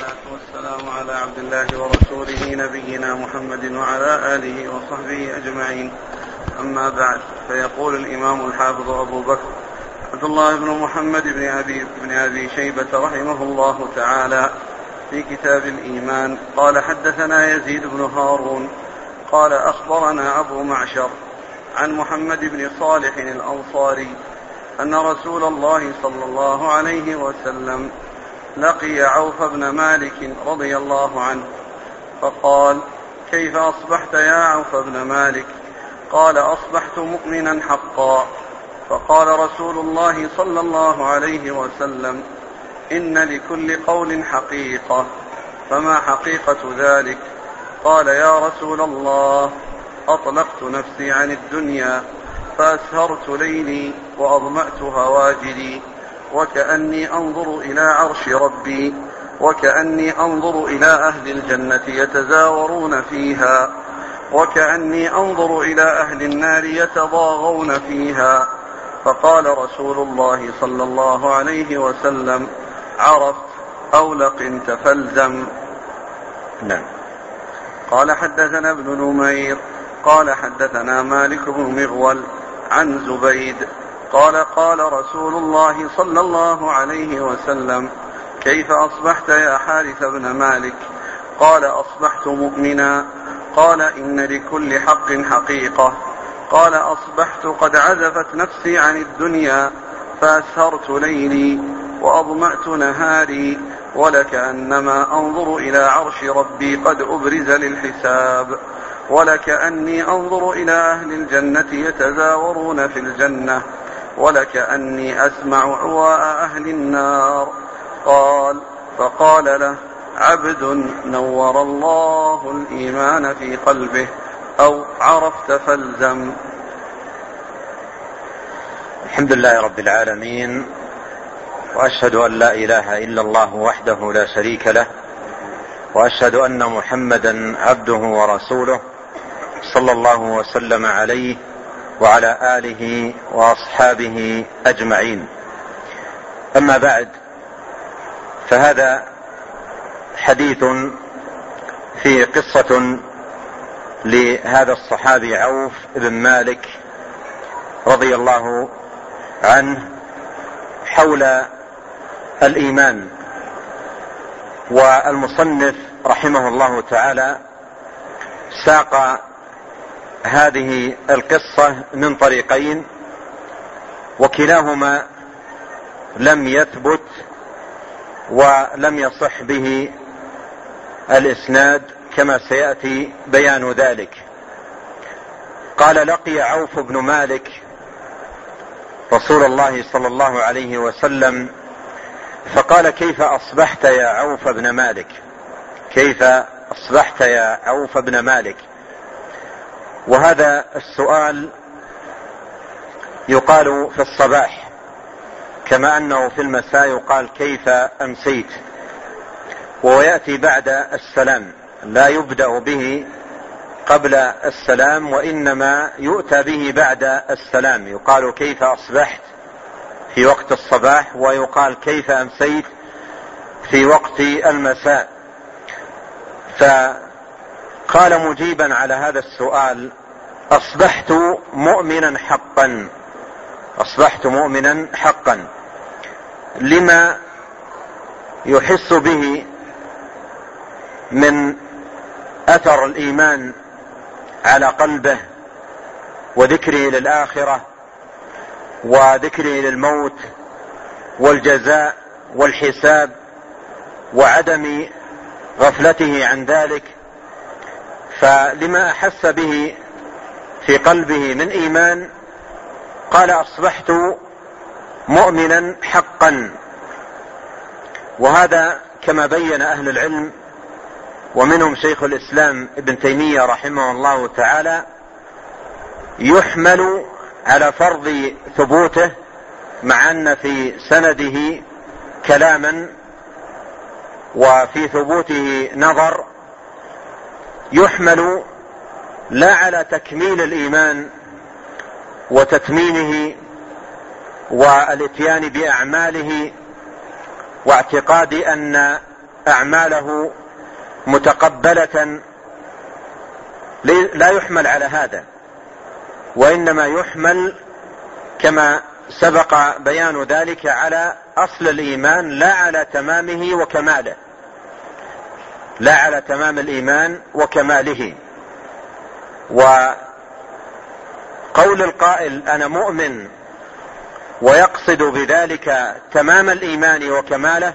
والصلاة والسلام على عبد الله ورسوله نبينا محمد وعلى آله وصحبه أجمعين. أما بعد فيقول الإمام الحافظ أبو بكر عبد الله بن محمد بن أبي, بن أبي شيبة رحمه الله تعالى في كتاب الإيمان قال حدثنا يزيد بن هارون قال أخبرنا أبو معشر عن محمد بن صالح الأنصاري أن رسول الله صلى الله عليه وسلم لقي عوف بن مالك رضي الله عنه فقال كيف أصبحت يا عوف بن مالك؟ قال أصبحت مؤمنا حقا. فقال رسول الله صلى الله عليه وسلم إن لكل قول حقيقة. فما حقيقة ذلك؟ قال يا رسول الله أطلقت نفسي عن الدنيا فأسهرت ليلي وأظمأت هواجري. وكأني أنظر إلى عرش ربي وكأني أنظر إلى أهل الجنة يتزاورون فيها وكأني أنظر إلى أهل النار يتضاغون فيها. فقال رسول الله صلى الله عليه وسلم عرفت أو لقنت فالزم. نعم. قال حدثنا ابن نمير قال حدثنا مالك بن مغول عن زبيد قال قال رسول الله صلى الله عليه وسلم كيف أصبحت يا حارث بن مالك؟ قال أصبحت مؤمنا. قال إن لكل حق حقيقة. قال أصبحت قد عزفت نفسي عن الدنيا فأسهرت ليلي وأظمأت نهاري ولكأنما أنظر إلى عرش ربي قد أبرز للحساب ولكأني أنظر إلى أهل الجنة يتزاورون في الجنة. ولكأني أسمع عواء أهل النار. قال فقال له عبد نور الله الإيمان في قلبه أو عرفت فالزم. الحمد لله رب العالمين وأشهد أن لا إله إلا الله وحده لا شريك له وأشهد أن محمدا عبده ورسوله صلى الله وسلم عليه وعلى آله وأصحابه أجمعين. أما بعد فهذا حديث في قصة لهذا الصحابي عوف بن مالك رضي الله عنه حول الإيمان. والمصنف رحمه الله تعالى ساق هذه القصة من طريقين وكلاهما لم يثبت ولم يصح به الإسناد كما سيأتي بيان ذلك. قال لقي عوف بن مالك رسول الله صلى الله عليه وسلم فقال كيف أصبحت يا عوف بن مالك؟ كيف أصبحت يا عوف بن مالك؟ وهذا السؤال يقال في الصباح كما أنه في المساء يقال كيف أمسيت وهو يأتي بعد السلام لا يبدأ به قبل السلام وإنما يؤتى به بعد السلام يقال كيف أصبحت في وقت الصباح ويقال كيف أمسيت في وقت المساء. فقال مجيبا على هذا السؤال أصبحت مؤمنا حقا. أصبحت مؤمنا حقا. لما يحس به من أثر الإيمان على قلبه وذكره للآخرة وذكره للموت والجزاء والحساب وعدم غفلته عن ذلك فلما أحس به في قلبه من إيمان قال أصبحت مؤمنا حقا. وهذا كما بين أهل العلم ومنهم شيخ الإسلام ابن تيمية رحمه الله تعالى يحمل على فرض ثبوته مع أن في سنده كلاما وفي ثبوته نظر يحمل لا على تكميل الإيمان وتتميمه والإتيان بأعماله واعتقاد أن أعماله متقبلة لا يحمل على هذا وإنما يحمل كما سبق بيان ذلك على أصل الإيمان لا على تمامه وكماله. لا على تمام الإيمان وكماله. وقول القائل أنا مؤمن ويقصد بذلك تمام الإيمان وكماله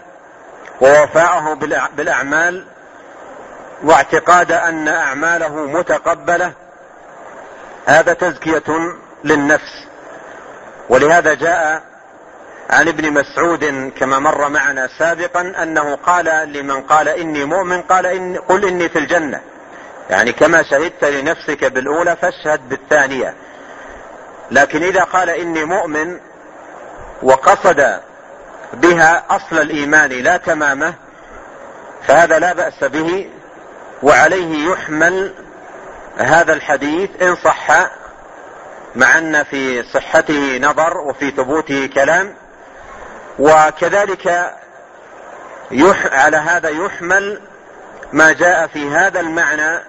ووفاءه بالأعمال واعتقاد أن أعماله متقبلة هذا تزكية للنفس. ولهذا جاء عن ابن مسعود كما مر معنا سابقا أنه قال لمن قال إني مؤمن قال إن قل إني في الجنة. يعني كما شهدت لنفسك بالأولى فاشهد بالثانية. لكن إذا قال إني مؤمن وقصد بها أصل الإيمان لا تمامه فهذا لا بأس به وعليه يحمل هذا الحديث إن صح مع أن في صحته نظر وفي ثبوته كلام وكذلك يح على هذا يحمل ما جاء في هذا المعنى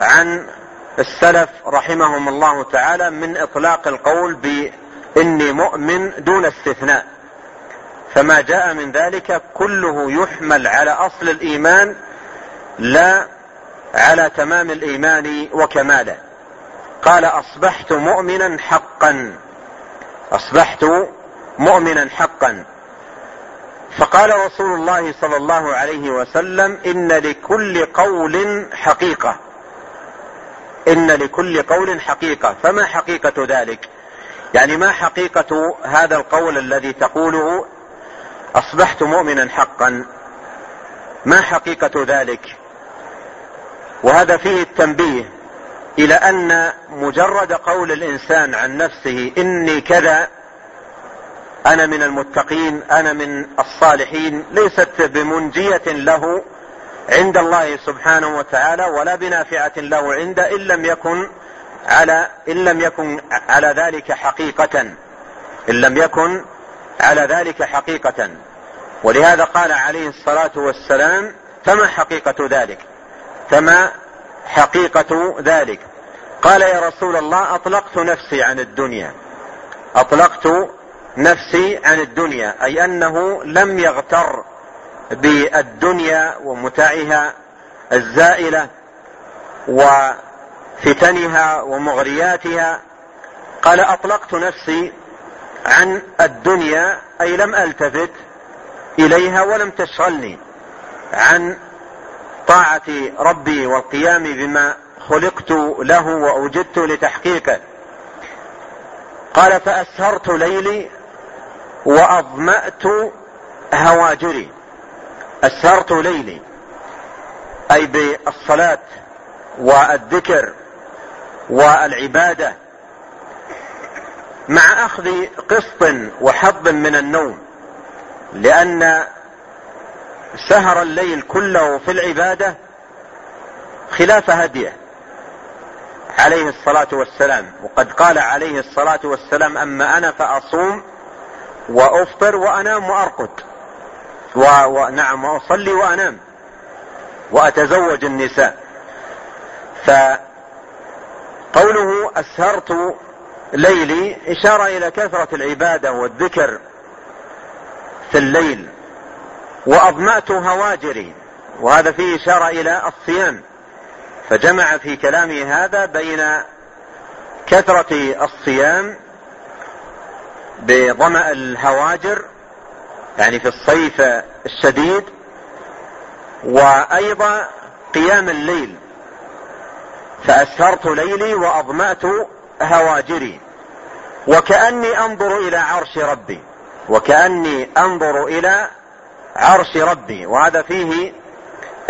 عن السلف رحمهم الله تعالى من إطلاق القول باني مؤمن دون استثناء. فما جاء من ذلك كله يحمل على أصل الإيمان لا على تمام الإيمان وكماله. قال أصبحت مؤمنا حقا. أصبحت مؤمنا حقا. فقال رسول الله صلى الله عليه وسلم إن لكل قول حقيقة. إن لكل قول حقيقة. فما حقيقة ذلك؟ يعني ما حقيقة هذا القول الذي تقوله أصبحت مؤمنا حقا؟ ما حقيقة ذلك؟ وهذا فيه التنبيه إلى أن مجرد قول الإنسان عن نفسه إني كذا أنا من المتقين أنا من الصالحين ليست بمنجية له عند الله سبحانه وتعالى ولا بنافعة له عند إن لم يكن على إن لم يكن على ذلك حقيقة إن لم يكن على ذلك حقيقة. ولهذا قال عليه الصلاة والسلام فما حقيقة ذلك؟ فما حقيقة ذلك؟ قال يا رسول الله أطلقت نفسي عن الدنيا أطلقت نفسي عن الدنيا أي أنه لم يغتر بالدنيا ومتاعها الزائلة وفتنها ومغرياتها. قال أطلقت نفسي عن الدنيا أي لم ألتفت إليها ولم تشغلني عن طاعة ربي والقيام بما خلقت له وأوجدت لتحقيقه. قال فأسهرت ليلي وأظمأت هواجري. اسهرت ليلي. أي بالصلاة والذكر والعبادة. مع أخذ قسط وحظ من النوم. لأن سهر الليل كله في العبادة خلاف هديه. عليه الصلاة والسلام. وقد قال عليه الصلاة والسلام أما أنا فأصوم وأفطر وأنام وأرقد. و... ونعم وأصلي وأنام. وأتزوج النساء. فقوله أسهرت ليلي إشارة إلى كثرة العبادة والذكر في الليل. وأضمأت هواجري. وهذا فيه إشارة إلى الصيام. فجمع في كلامه هذا بين كثرة الصيام بظمأ الهواجر يعني في الصيف الشديد وأيضا قيام الليل. فأسهرت ليلي وأظمأت هواجري. وكأني أنظر إلى عرش ربي. وكأني أنظر إلى عرش ربي. وهذا فيه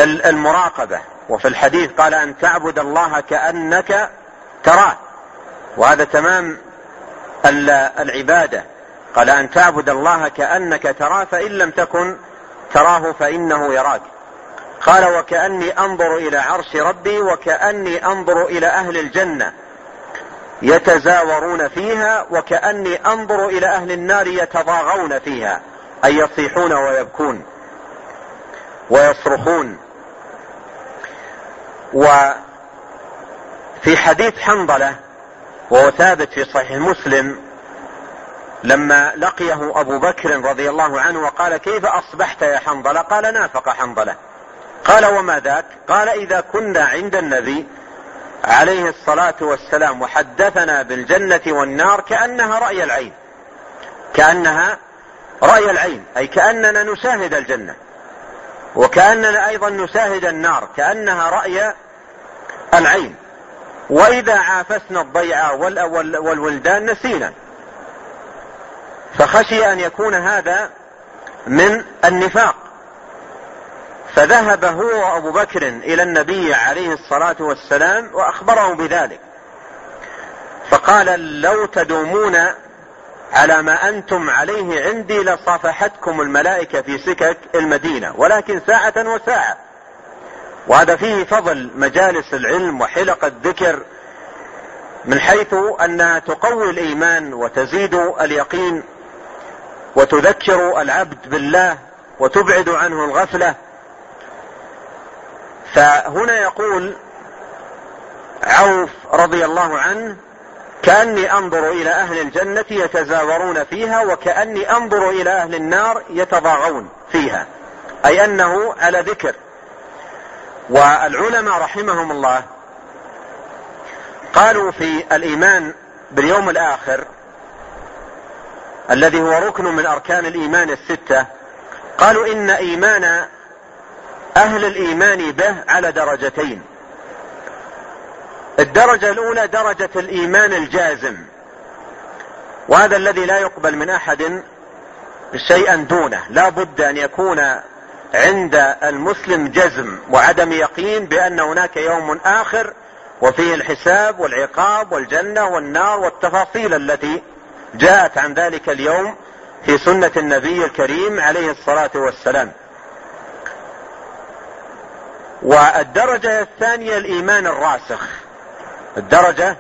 المراقبة. وفي الحديث قال أن تعبد الله كأنك تراه. وهذا تمام العبادة. قال أن تعبد الله كأنك تراه فإن لم تكن تراه فإنه يراك. قال وكأني أنظر إلى عرش ربي وكأني أنظر إلى أهل الجنة يتزاورون فيها وكأني أنظر إلى أهل النار يتضاغون فيها أي يصيحون ويبكون ويصرخون. وفي حديث حنظلة وهو ثابت في صحيح مسلم لما لقيه أبو بكر رضي الله عنه وقال كيف أصبحت يا حنظلة؟ قال نافق حنظلة. قال وما ذاك؟ قال إذا كنا عند النبي عليه الصلاة والسلام وحدثنا بالجنة والنار كأنها رأي العين. كأنها رأي العين أي كأننا نشاهد الجنة. وكأننا أيضا نشاهد النار كأنها رأي العين. وإذا عافسنا الضيعة والولدان نسينا. فخشي أن يكون هذا من النفاق. فذهب هو وأبو بكر إلى النبي عليه الصلاة والسلام واخبره بذلك. فقال لو تدومون على ما أنتم عليه عندي لصافحتكم الملائكة في سكك المدينة ولكن ساعة وساعة. وهذا فيه فضل مجالس العلم وحلق الذكر من حيث انها تقوي الإيمان وتزيد اليقين وتذكر العبد بالله وتبعد عنه الغفلة. فهنا يقول عوف رضي الله عنه كأني أنظر إلى أهل الجنة يتزاورون فيها وكأني أنظر إلى أهل النار يتضاغون فيها. أي أنه على ذكر. والعلماء رحمهم الله قالوا في الإيمان باليوم الآخر الذي هو ركن من أركان الإيمان الستة قالوا إن إيمان أهل الإيمان به على درجتين. الدرجة الأولى درجة الإيمان الجازم وهذا الذي لا يقبل من أحد شيئا دونه لا بد أن يكون عند المسلم جزم وعدم يقين بأن هناك يوم آخر وفيه الحساب والعقاب والجنة والنار والتفاصيل التي جاءت عن ذلك اليوم في سنة النبي الكريم عليه الصلاة والسلام. والدرجة الثانية الإيمان الراسخ. الدرجة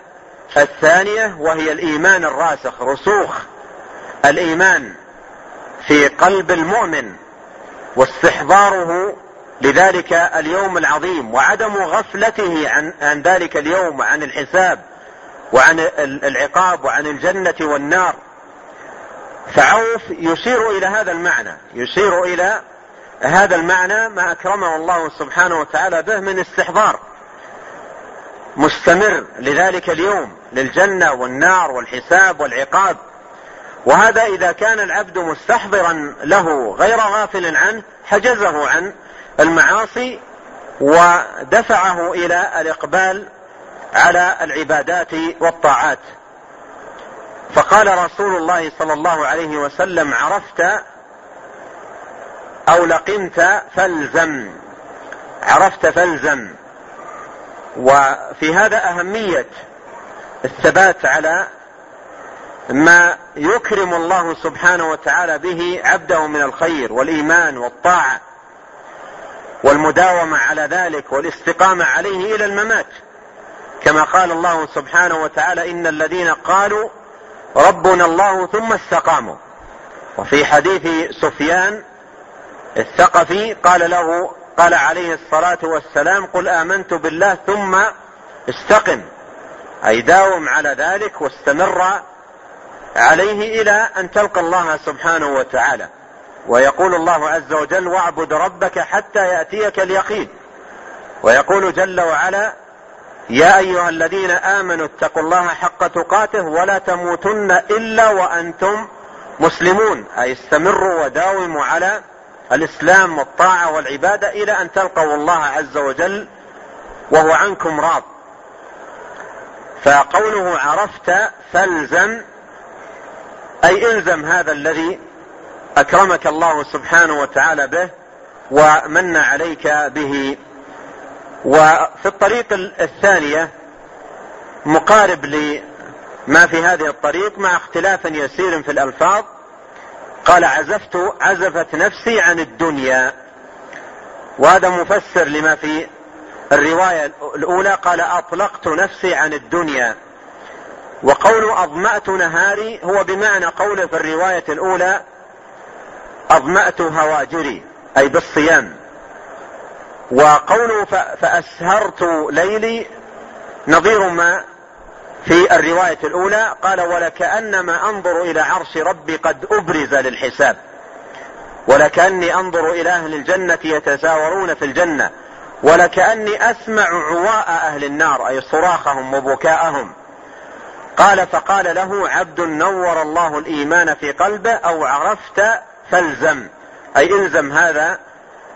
الثانية وهي الإيمان الراسخ رسوخ الإيمان في قلب المؤمن. واستحضاره لذلك اليوم العظيم وعدم غفلته عن, عن ذلك اليوم وعن الحساب وعن العقاب وعن الجنة والنار. فعوف يشير إلى هذا المعنى يشير إلى هذا المعنى ما أكرمه الله سبحانه وتعالى به من استحضار. مستمر لذلك اليوم للجنة والنار والحساب والعقاب. وهذا إذا كان العبد مستحضرا له غير غافل عنه حجزه عن المعاصي ودفعه إلى الإقبال على العبادات والطاعات. فقال رسول الله صلى الله عليه وسلم عرفت أو لقنت فالزم. عرفت فالزم. وفي هذا أهمية الثبات على ما يكرم الله سبحانه وتعالى به عبده من الخير والإيمان والطاعة والمداومة على ذلك والاستقامة عليه إلى الممات. كما قال الله سبحانه وتعالى إن الذين قالوا ربنا الله ثم استقاموا. وفي حديث سفيان الثقفي قال له قال عليه الصلاة والسلام قل آمنت بالله ثم استقم. أي داوم على ذلك واستمر عليه إلى أن تلقى الله سبحانه وتعالى. ويقول الله عز وجل واعبد ربك حتى يأتيك اليقين ويقول جل وعلا يا أيها الذين آمنوا اتقوا الله حق تقاته ولا تموتن إلا وأنتم مسلمون أي استمروا وداوموا على الإسلام والطاعة والعبادة إلى أن تلقوا الله عز وجل وهو عنكم راض. فقوله عرفت فالزم أي إلزم هذا الذي أكرمك الله سبحانه وتعالى به ومن عليك به. وفي الطريق الثانية مقارب لما في هذه الطريق مع اختلاف يسير في الألفاظ قال عزفت عزفت نفسي عن الدنيا. وهذا مفسر لما في الرواية الأولى قال أطلقت نفسي عن الدنيا. وقول أظمأت نهاري هو بمعنى قوله في الرواية الأولى أظمأت هواجري أي بالصيام. وقوله فأسهرت ليلي نظير ما في الرواية الأولى قال ولكأنما أنظر إلى عرش ربي قد أبرز للحساب. ولكأني أنظر إلى أهل الجنة يتساورون في الجنة. ولكأني أسمع عواء أهل النار أي صراخهم وبكاءهم. قال فقال له عبد نور الله الإيمان في قلبه أو عرفت فالزم. أي إلزم هذا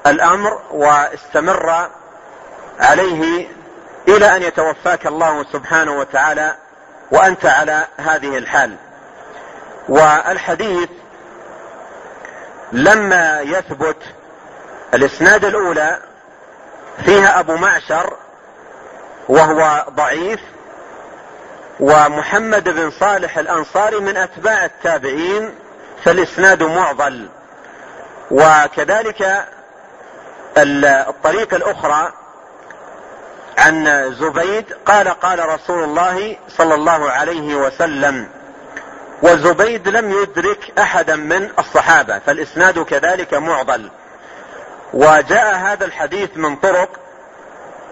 الأمر واستمر عليه إلى أن يتوفاك الله سبحانه وتعالى وأنت على هذه الحال. والحديث لما يثبت الإسناد الأولى فيها أبو معشر وهو ضعيف ومحمد بن صالح الأنصاري من أتباع التابعين فالإسناد معضل. وكذلك الطريقة الأخرى عن زبيد قال قال رسول الله صلى الله عليه وسلم وزبيد لم يدرك أحدا من الصحابة فالإسناد كذلك معضل. وجاء هذا الحديث من طرق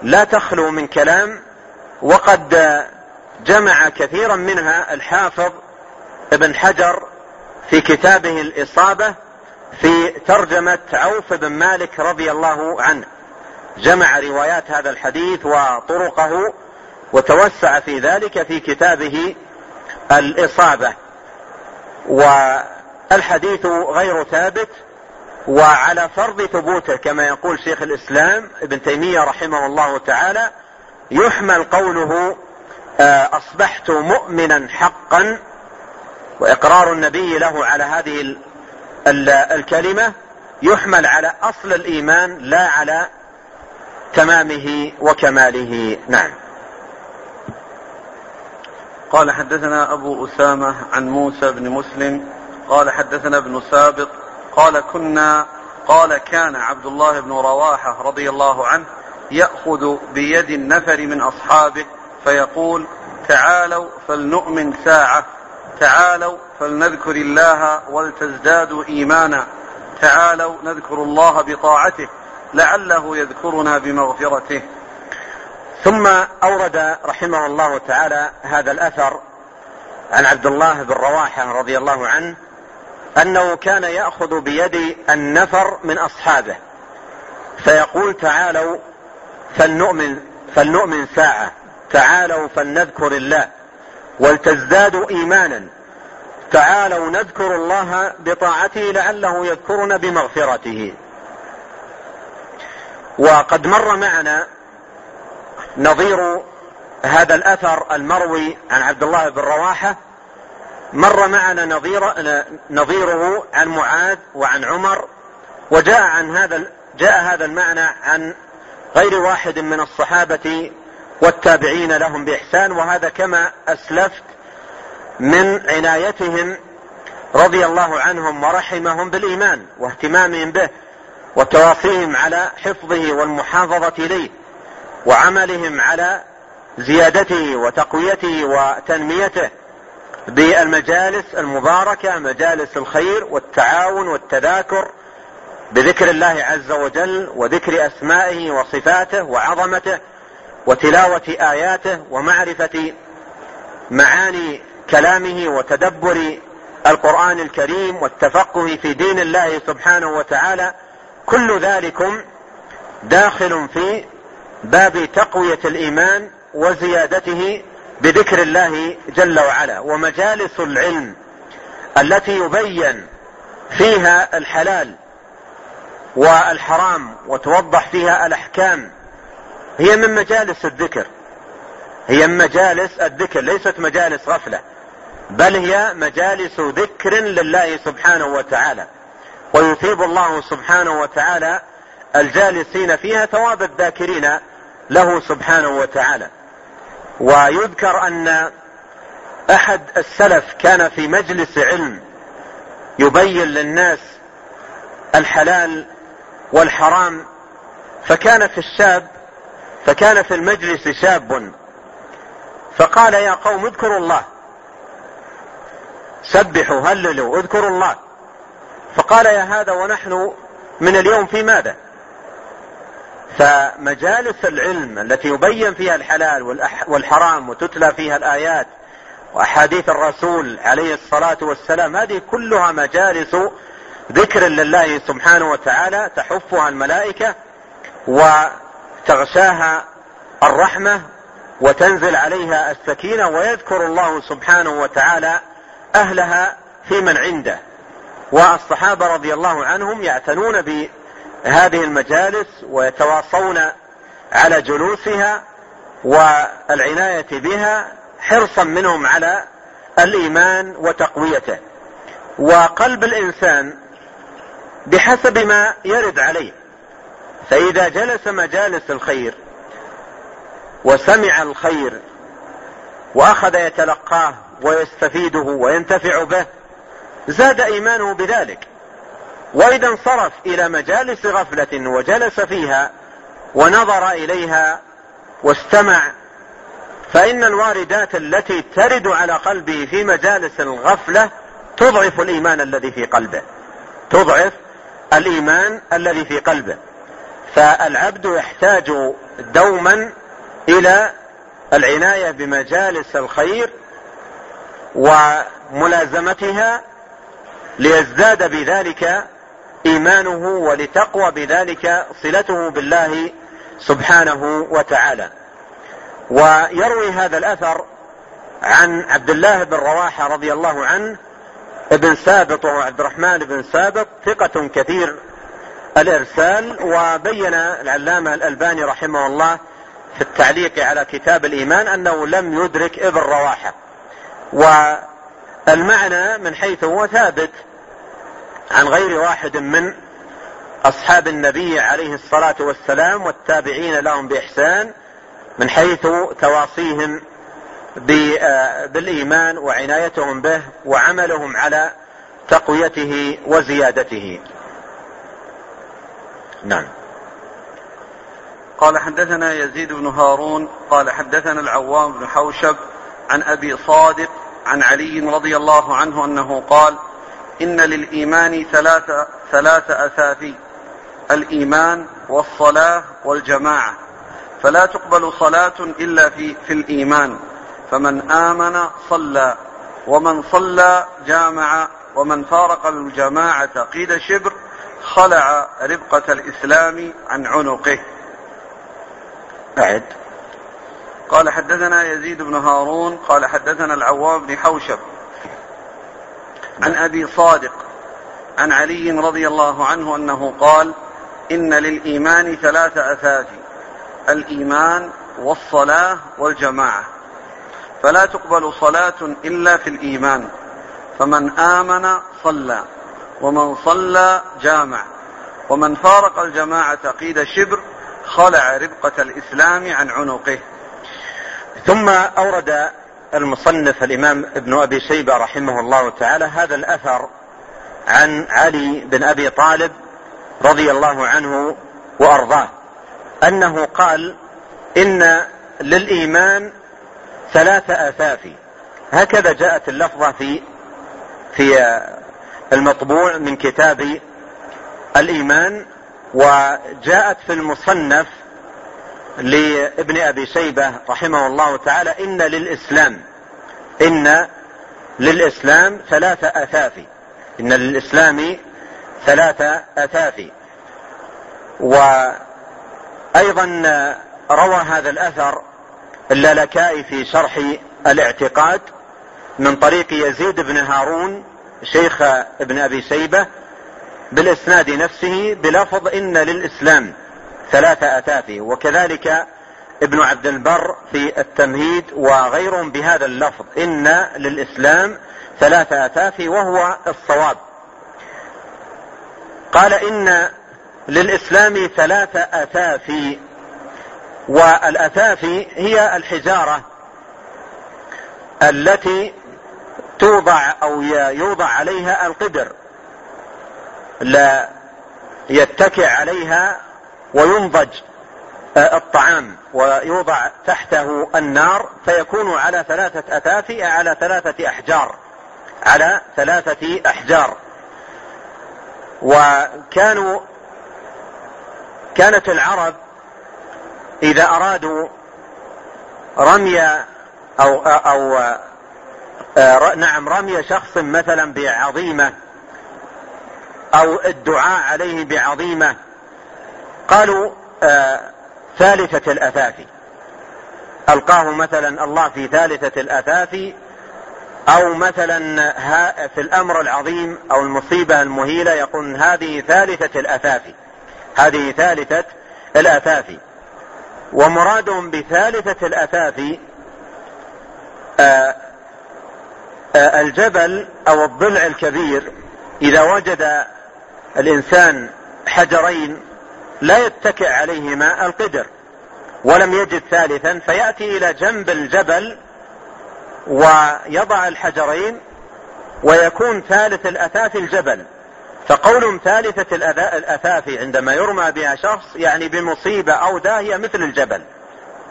لا تخلو من كلام وقد جمع كثيرا منها الحافظ ابن حجر في كتابه الإصابة في ترجمة عوف بن مالك رضي الله عنه. جمع روايات هذا الحديث وطرقه وتوسع في ذلك في كتابه الإصابة. والحديث غير ثابت وعلى فرض ثبوته كما يقول شيخ الإسلام ابن تيمية رحمه الله تعالى يحمل قوله أصبحت مؤمنا حقا وإقرار النبي له على هذه الكلمة يحمل على أصل الإيمان لا على تمامه وكماله. نعم. قال حدثنا أبو أسامة عن موسى بن مسلم قال حدثنا ابن سابق قال كنا قال كان عبد الله بن رواحة رضي الله عنه يأخذ بيد النفر من أصحابه فيقول تعالوا فلنؤمن ساعة تعالوا فلنذكر الله ولتزدادوا إيمانا تعالوا نذكر الله بطاعته لعله يذكرنا بمغفرته. ثم أورد رحمه الله تعالى هذا الأثر عن عبد الله بن رواحة رضي الله عنه أنه كان يأخذ بيد النفر من أصحابه فيقول تعالوا فلنؤمن فلنؤمن ساعة. تعالوا فلنذكر الله ولتزدادوا إيمانا. تعالوا نذكر الله بطاعته لعله يذكرنا بمغفرته. وقد مر معنا نظير هذا الأثر المروي عن عبد الله بن رواحة. مر معنا نظير نظيره عن معاذ وعن عمر. وجاء عن هذا جاء هذا المعنى عن غير واحد من الصحابة والتابعين لهم بإحسان وهذا كما أسلفت من عنايتهم رضي الله عنهم ورحمهم بالإيمان واهتمامهم به وتواصيهم على حفظه والمحافظة إليه وعملهم على زيادته وتقويته وتنميته بالمجالس المباركة مجالس الخير والتعاون والتذاكر بذكر الله عز وجل وذكر أسمائه وصفاته وعظمته وتلاوة آياته ومعرفة معاني كلامه وتدبر القرآن الكريم والتفقه في دين الله سبحانه وتعالى كل ذلكم داخل في باب تقوية الإيمان وزيادته بذكر الله جل وعلا. ومجالس العلم التي يبين فيها الحلال والحرام وتوضح فيها الأحكام هي من مجالس الذكر. هي من مجالس الذكر ليست مجالس غفلة بل هي مجالس ذكر لله سبحانه وتعالى. ويثيب الله سبحانه وتعالى الجالسين فيها ثواب الذاكرين له سبحانه وتعالى. ويذكر أن أحد السلف كان في مجلس علم يبين للناس الحلال والحرام فكان في الشاب فكان في المجلس شاب. فقال يا قوم اذكروا الله. سبحوا هللوا اذكروا الله. فقال يا هذا ونحن من اليوم في ماذا؟ فمجالس العلم التي يبين فيها الحلال والحرام وتتلى فيها الآيات وأحاديث الرسول عليه الصلاة والسلام هذه كلها مجالس ذكر لله سبحانه وتعالى تحفها الملائكة وتغشاها الرحمة وتنزل عليها السكينة ويذكر الله سبحانه وتعالى أهلها في من عنده. والصحابة رضي الله عنهم يعتنون بهذه المجالس ويتواصون على جلوسها والعناية بها حرصا منهم على الإيمان وتقويته. وقلب الإنسان بحسب ما يرد عليه فإذا جلس مجالس الخير وسمع الخير وأخذ يتلقاه ويستفيده وينتفع به زاد إيمانه بذلك. وإذا انصرف إلى مجالس غفلة وجلس فيها ونظر إليها واستمع فإن الواردات التي ترد على قلبه في مجالس الغفلة تضعف الإيمان الذي في قلبه تضعف الإيمان الذي في قلبه. فالعبد يحتاج دوما إلى العناية بمجالس الخير وملازمتها ليزداد بذلك إيمانه ولتقوى بذلك صلته بالله سبحانه وتعالى. ويروي هذا الأثر عن عبد الله بن رواحة رضي الله عنه ابن سابط وهو عبد الرحمن بن سابط ثقة كثير الإرسال وبين العلامة الألباني رحمه الله في التعليق على كتاب الإيمان أنه لم يدرك إبن رواحة. والمعنى من حيث هو ثابت عن غير واحد من أصحاب النبي عليه الصلاة والسلام والتابعين لهم بإحسان من حيث تواصيهم بالإيمان وعنايتهم به وعملهم على تقويته وزيادته. نعم. قال حدثنا يزيد بن هارون قال حدثنا العوام بن حوشب عن أبي صادق عن علي رضي الله عنه أنه قال إن للإيمان ثلاث ثلاث أثاثي الإيمان والصلاة والجماعة. فلا تقبل صلاة إلا في في الإيمان. فمن آمن صلى ومن صلى جامع ومن فارق الجماعة قيد شبر خلع ربقة الإسلام عن عنقه. أعد قال حدثنا يزيد بن هارون قال حدثنا العوام بن حوشب. عن نعم. أبي صادق عن علي رضي الله عنه أنه قال إن للإيمان ثلاث أثاث الإيمان والصلاة والجماعة. فلا تقبل صلاة إلا في الإيمان فمن آمن صلى. ومن صلى جامع. ومن فارق الجماعة قيد شبر خلع ربقة الإسلام عن عنقه. ثم أورد المصنف الإمام ابن أبي شيبة رحمه الله تعالى هذا الأثر عن علي بن أبي طالب رضي الله عنه وأرضاه. أنه قال إن للإيمان ثلاث آثاف. هكذا جاءت اللفظة في في المطبوع من كتاب الإيمان وجاءت في المصنف لابن أبي شيبة رحمه الله تعالى إن للإسلام إن للإسلام ثلاث آثاث إن للإسلام ثلاث آثاث. وأيضا روى هذا الأثر اللالكائي في شرح الاعتقاد من طريق يزيد بن هارون شيخ ابن أبي شيبه بالإسناد نفسه بلفظ إن للإسلام ثلاث اثاث وكذلك ابن عبد البر في التمهيد وغيرهم بهذا اللفظ إن للإسلام ثلاث اثاث وهو الصواب. قال إن للإسلام ثلاث اثاث والاثاث هي الحجارة التي توضع أو يوضع عليها القدر. لا يتكئ عليها وينضج آه، الطعام ويوضع تحته النار فيكون على ثلاثة أثاث على ثلاثة أحجار على ثلاثة أحجار. وكانوا كانت العرب إذا أرادوا رمي أو أو آه، نعم رمي شخص مثلا بعظيمة أو الدعاء عليه بعظيمة. قالوا آه، ثالثة الأثاثي ألقاه مثلا الله في ثالثة الأثاثي أو مثلا في الأمر العظيم أو المصيبة المهيلة يقول هذه ثالثة الأثاثي هذه ثالثة الأثاثي ومرادهم بثالثة الأثاثي آه، آه، الجبل أو الضلع الكبير إذا وجد الإنسان حجرين لا يتكئ عليهما القدر ولم يجد ثالثا فيأتي إلى جنب الجبل ويضع الحجرين ويكون ثالث الأثاث الجبل. فقول ثالثة الأثاث عندما يرمى بها شخص يعني بمصيبة أو داهية مثل الجبل.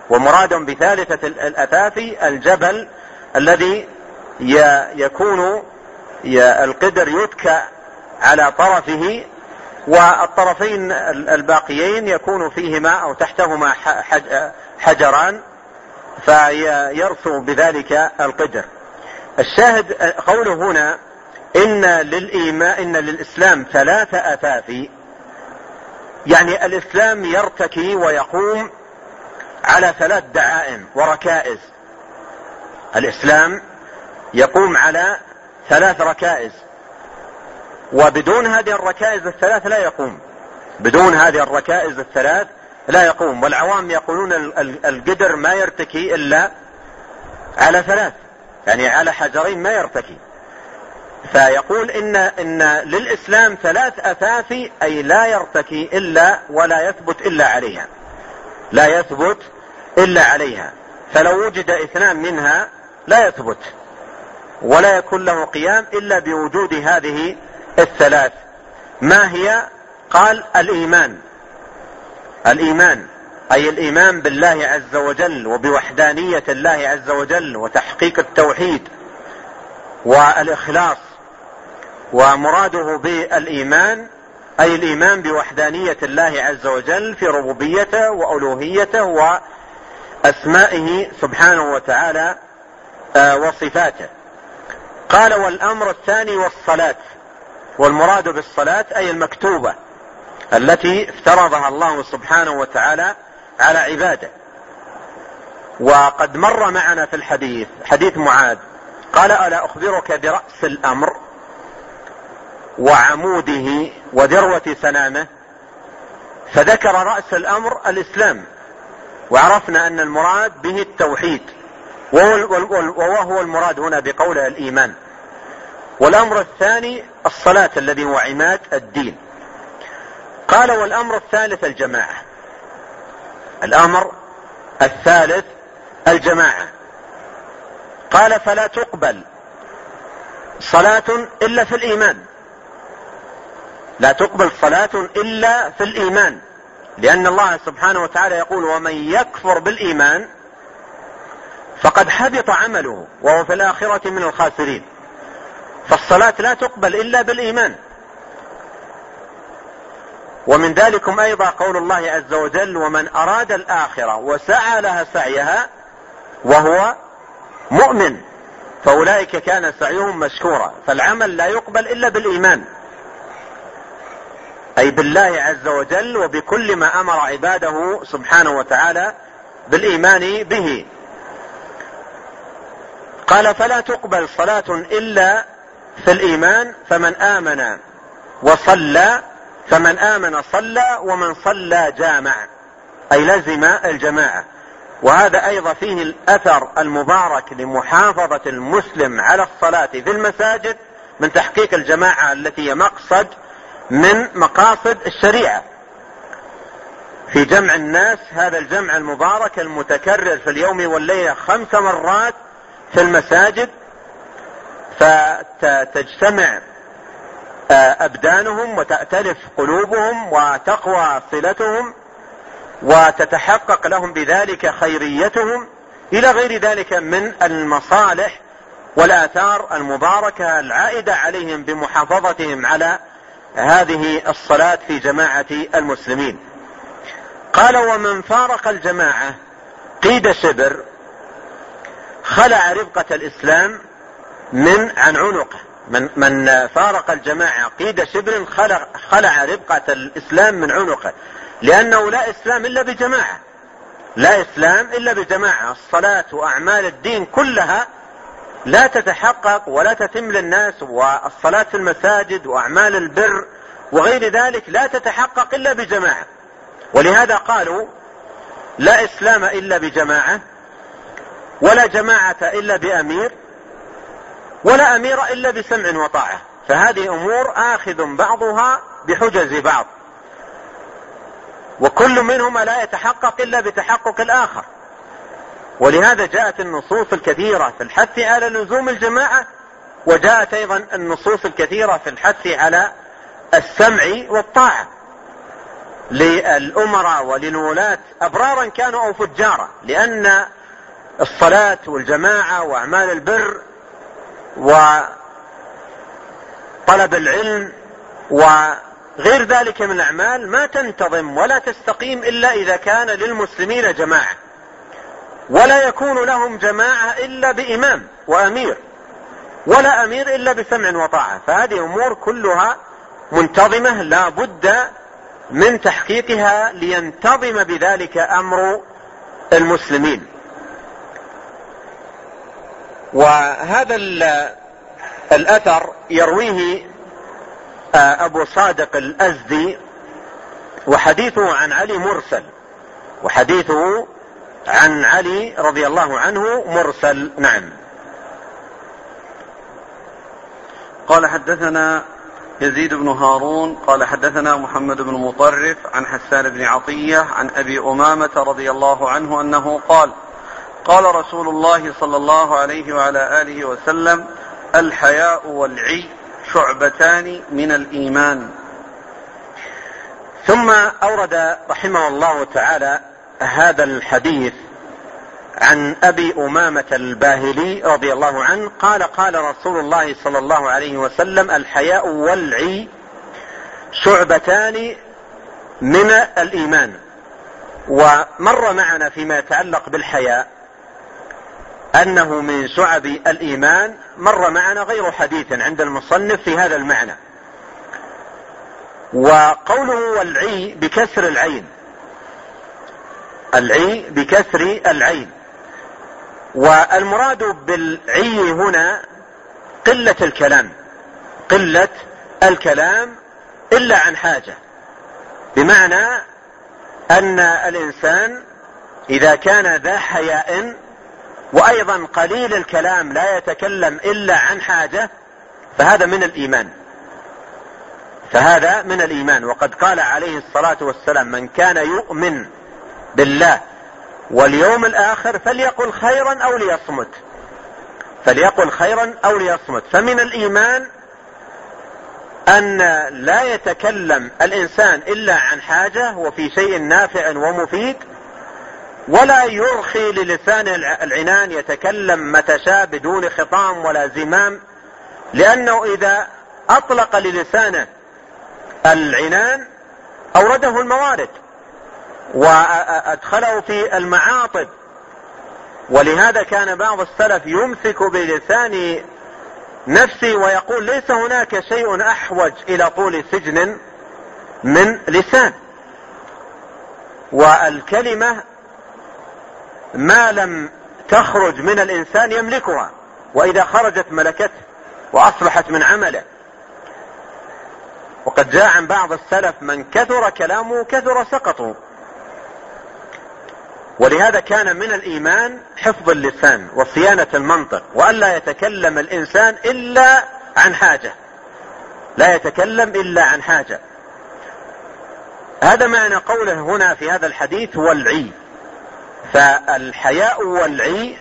ومراد بثالثة الأثاث الجبل الذي يكون القدر يتكى على طرفه والطرفين الباقيين يكون فيهما أو تحتهما حجران فيرسو بذلك القدر. الشاهد قوله هنا إن للإيمان إن للإسلام ثلاث أثاثي يعني الإسلام يرتكي ويقوم على ثلاث دعائم وركائز. الإسلام يقوم على ثلاث ركائز. وبدون هذه الركائز الثلاث لا يقوم. بدون هذه الركائز الثلاث لا يقوم. والعوام يقولون القدر ما يرتكي إلا على ثلاث. يعني على حجرين ما يرتكي. فيقول إن, إن للإسلام ثلاث أثاثي أي لا يرتكي إلا ولا يثبت إلا عليها. لا يثبت إلا عليها. فلو وجد اثنان منها لا يثبت. ولا يكون له قيام إلا بوجود هذه الثلاث. ما هي؟ قال الإيمان. الإيمان أي الإيمان بالله عز وجل وبوحدانية الله عز وجل وتحقيق التوحيد والإخلاص. ومراده بالإيمان أي الإيمان بوحدانية الله عز وجل في ربوبيته وألوهيته وأسمائه سبحانه وتعالى آه، وصفاته. قال والأمر الثاني والصلاة والمراد بالصلاة أي المكتوبة التي افترضها الله سبحانه وتعالى على عباده. وقد مر معنا في الحديث حديث معاذ قال ألا أخبرك برأس الأمر وعموده وذروة سنامه؟ فذكر رأس الأمر الإسلام وعرفنا أن المراد به التوحيد وهو المراد هنا بقوله الإيمان. والأمر الثاني الصلاة الذي هو عماد الدين. قال والأمر الثالث الجماعة. الأمر الثالث الجماعة. قال فلا تقبل صلاة إلا في الإيمان. لا تقبل صلاة إلا في الإيمان. لأن الله سبحانه وتعالى يقول ومن يكفر بالإيمان فقد حبط عمله وهو في الآخرة من الخاسرين. فالصلاة لا تقبل إلا بالإيمان. ومن ذلكم أيضا قول الله عز وجل ومن أراد الآخرة وسعى لها سعيها وهو مؤمن فأولئك كان سعيهم مشكورا. فالعمل لا يقبل إلا بالإيمان. أي بالله عز وجل وبكل ما أمر عباده سبحانه وتعالى بالإيمان به. قال فلا تقبل صلاة إلا في الإيمان فمن آمن وصلى فمن آمن صلى ومن صلى جامع. أي لزم الجماعة. وهذا أيضا فيه الأثر المبارك لمحافظة المسلم على الصلاة في المساجد من تحقيق الجماعة التي هي مقصد من مقاصد الشريعة. في جمع الناس هذا الجمع المبارك المتكرر في اليوم والليلة خمس مرات في المساجد فتجتمع آه، أبدانهم وتأتلف قلوبهم وتقوى صلتهم وتتحقق لهم بذلك خيريتهم إلى غير ذلك من المصالح والآثار المباركة العائدة عليهم بمحافظتهم على هذه الصلاة في جماعة المسلمين. قال ومن فارق الجماعة قيد شبر خلع ربقة الإسلام من عن عنقه. من, من فارق الجماعة قيد شبر خلع, خلع ربقة الإسلام من عنقه. لأنه لا إسلام إلا بجماعة. لا إسلام إلا بجماعة. الصلاة وأعمال الدين كلها لا تتحقق ولا تتم للناس والصلاة في المساجد وأعمال البر وغير ذلك لا تتحقق إلا بجماعة. ولهذا قالوا لا إسلام إلا بجماعة ولا جماعة إلا بأمير. ولا أمير إلا بسمع وطاعة. فهذه أمور آخذ بعضها بحجز بعض. وكل منهما لا يتحقق إلا بتحقق الآخر. ولهذا جاءت النصوص الكثيرة في الحث على لزوم الجماعة وجاءت أيضا النصوص الكثيرة في الحث على السمع والطاعة. للأمراء وللولاة أبرارا كانوا أو فجارا لأن الصلاة والجماعة وأعمال البر وطلب العلم وغير ذلك من الأعمال ما تنتظم ولا تستقيم إلا إذا كان للمسلمين جماعة. ولا يكون لهم جماعة إلا بإمام وأمير ولا أمير إلا بسمع وطاعة. فهذه أمور كلها منتظمة لا بد من تحقيقها لينتظم بذلك أمر المسلمين. وهذا الأثر يرويه آه، أبو صادق الأزدي وحديثه عن علي مرسل وحديثه عن علي رضي الله عنه مرسل نعم. قال حدثنا يزيد بن هارون قال حدثنا محمد بن مطرف عن حسان بن عطية عن أبي أمامة رضي الله عنه أنه قال قال رسول الله صلى الله عليه وعلى آله وسلم الحياء والعي شعبتان من الإيمان. ثم أورد رحمه الله تعالى هذا الحديث عن أبي أمامة الباهلي رضي الله عنه قال قال رسول الله صلى الله عليه وسلم الحياء والعي شعبتان من الإيمان. ومر معنا فيما يتعلق بالحياء. أنه من شعب الإيمان مر معنا غير حديث عند المصنف في هذا المعنى. وقوله والعي بكسر العين. العي بكسر العين. والمراد بالعي هنا قلة الكلام. قلة الكلام إلا عن حاجة. بمعنى أن الإنسان إذا كان ذا حياء وأيضا قليل الكلام لا يتكلم إلا عن حاجة فهذا من الإيمان. فهذا من الإيمان. وقد قال عليه الصلاة والسلام من كان يؤمن بالله واليوم الآخر فليقل خيرا أو ليصمت. فليقل خيرا أو ليصمت. فمن الإيمان أن لا يتكلم الإنسان إلا عن حاجة وفي شيء نافع ومفيد ولا يرخي للسان العنان يتكلم متى شاء بدون خطام ولا زمام لأنه إذا أطلق للسانه العنان أورده الموارد وأدخله في المعاطب. ولهذا كان بعض السلف يمسك بلسان نفسه ويقول ليس هناك شيء أحوج إلى طول سجن من لسان. والكلمة ما لم تخرج من الإنسان يملكها وإذا خرجت ملكته وأصبحت من عمله. وقد جاء عن بعض السلف من كثر كلامه كثر سقطه. ولهذا كان من الإيمان حفظ اللسان وصيانة المنطق وألا يتكلم الإنسان إلا عن حاجة. لا يتكلم إلا عن حاجة. هذا معنى قوله هنا في هذا الحديث والعي فالحياء والعي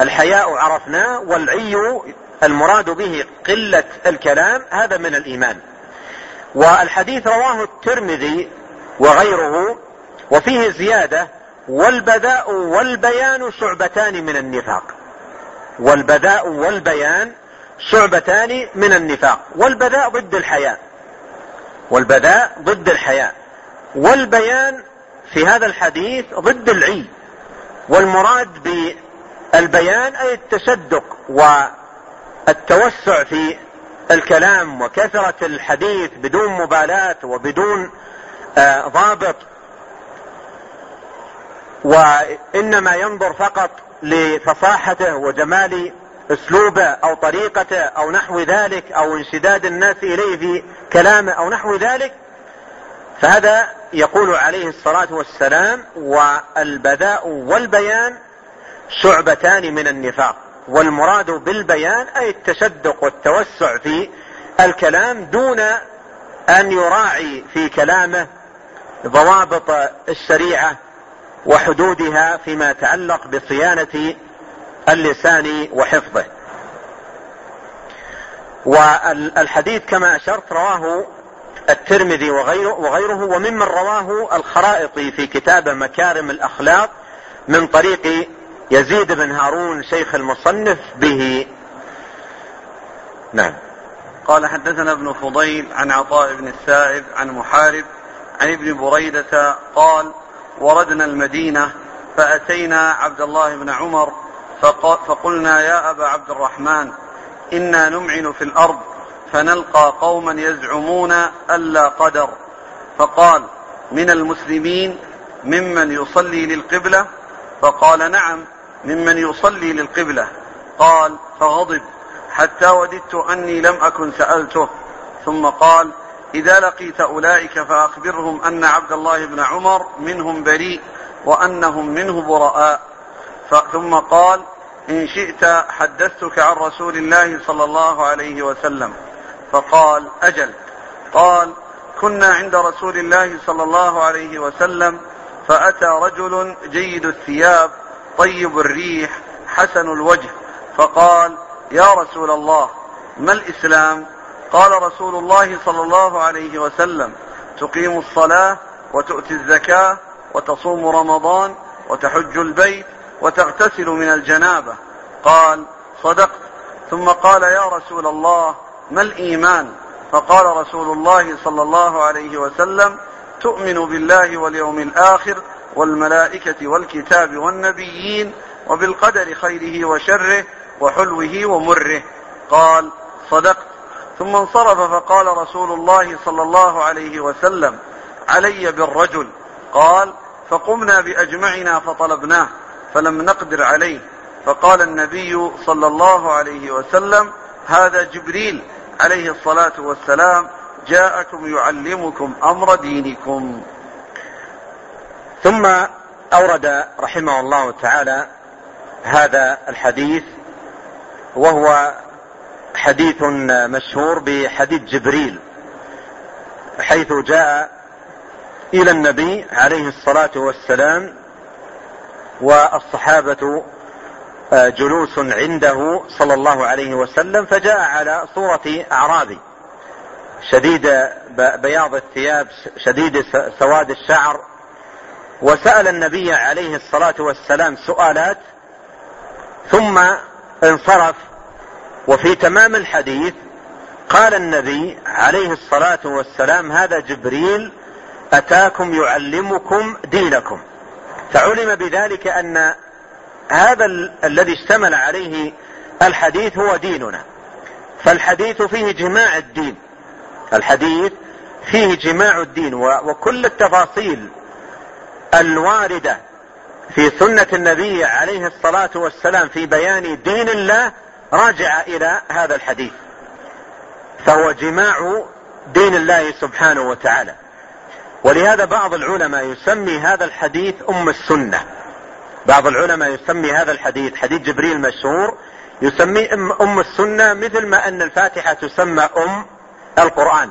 الحياء عرفناه والعي المراد به قلة الكلام هذا من الإيمان. والحديث رواه الترمذي وغيره وفيه زيادة والبذاء والبيان شعبتان من النفاق. والبذاء والبيان شعبتان من النفاق. والبذاء ضد الحياء. والبذاء ضد الحياء. والبيان في هذا الحديث ضد العي. والمراد بالبيان أي التشدق والتوسع في الكلام وكثرة الحديث بدون مبالاة وبدون آه، ضابط. وإنما ينظر فقط لفصاحته وجمال أسلوبه أو طريقته أو نحو ذلك أو انشداد الناس إليه في كلامه أو نحو ذلك فهذا يقول عليه الصلاة والسلام والبذاء والبيان شعبتان من النفاق والمراد بالبيان أي التشدق والتوسع في الكلام دون أن يراعي في كلامه ضوابط الشريعة وحدودها فيما يتعلق بصيانة اللسان وحفظه. والحديث كما أشرت رواه الترمذي وغيره, وغيره وممن رواه الخرائطي في كتاب مكارم الأخلاق من طريق يزيد بن هارون شيخ المصنف به. نعم. قال حدثنا ابن فضيل عن عطاء بن السائب عن محارب عن ابن بريدة قال وردنا المدينة فأتينا عبد الله بن عمر فقلنا يا أبا عبد الرحمن إنا نمعن في الأرض فنلقى قوما يزعمون ألا قدر. فقال من المسلمين ممن يصلي للقبلة؟ فقال نعم ممن يصلي للقبلة. قال فغضب حتى وددت أني لم أكن سألته. ثم قال إذا لقيت أولئك فأخبرهم أن عبد الله بن عمر منهم بريء وأنهم منه براء. ثم قال إن شئت حدثتك عن رسول الله صلى الله عليه وسلم. فقال أجل. قال كنا عند رسول الله صلى الله عليه وسلم فأتى رجل جيد الثياب طيب الريح حسن الوجه فقال يا رسول الله ما الإسلام؟ قال رسول الله صلى الله عليه وسلم تقيم الصلاة وتؤتي الزكاة وتصوم رمضان وتحج البيت وتغتسل من الجنابة. قال صدقت. ثم قال يا رسول الله ما الإيمان؟ فقال رسول الله صلى الله عليه وسلم تؤمن بالله واليوم الآخر والملائكة والكتاب والنبيين وبالقدر خيره وشره وحلوه ومره. قال صدقت. ثم انصرف فقال رسول الله صلى الله عليه وسلم علي بالرجل. قال فقمنا بأجمعنا فطلبناه فلم نقدر عليه. فقال النبي صلى الله عليه وسلم هذا جبريل. عليه الصلاة والسلام جاءكم يعلمكم أمر دينكم. ثم أورد رحمه الله تعالى هذا الحديث وهو حديث مشهور بحديث جبريل حيث جاء إلى النبي عليه الصلاة والسلام والصحابة جلوس عنده صلى الله عليه وسلم فجاء على صورة اعرابي شديد بياض الثياب شديد سواد الشعر. وسأل النبي عليه الصلاة والسلام سؤالات ثم انصرف. وفي تمام الحديث قال النبي عليه الصلاة والسلام هذا جبريل أتاكم يعلمكم دينكم. فعلم بذلك أن هذا الذي اشتمل عليه الحديث هو ديننا. فالحديث فيه جماع الدين. الحديث فيه جماع الدين وكل التفاصيل الواردة في سنة النبي عليه الصلاة والسلام في بيان دين الله راجع إلى هذا الحديث. فهو جماع دين الله سبحانه وتعالى. ولهذا بعض العلماء يسمي هذا الحديث أم السنة. بعض العلماء يسمي هذا الحديث حديث جبريل مشهور يسميه أم السنة مثل ما أن الفاتحة تسمى أم القرآن.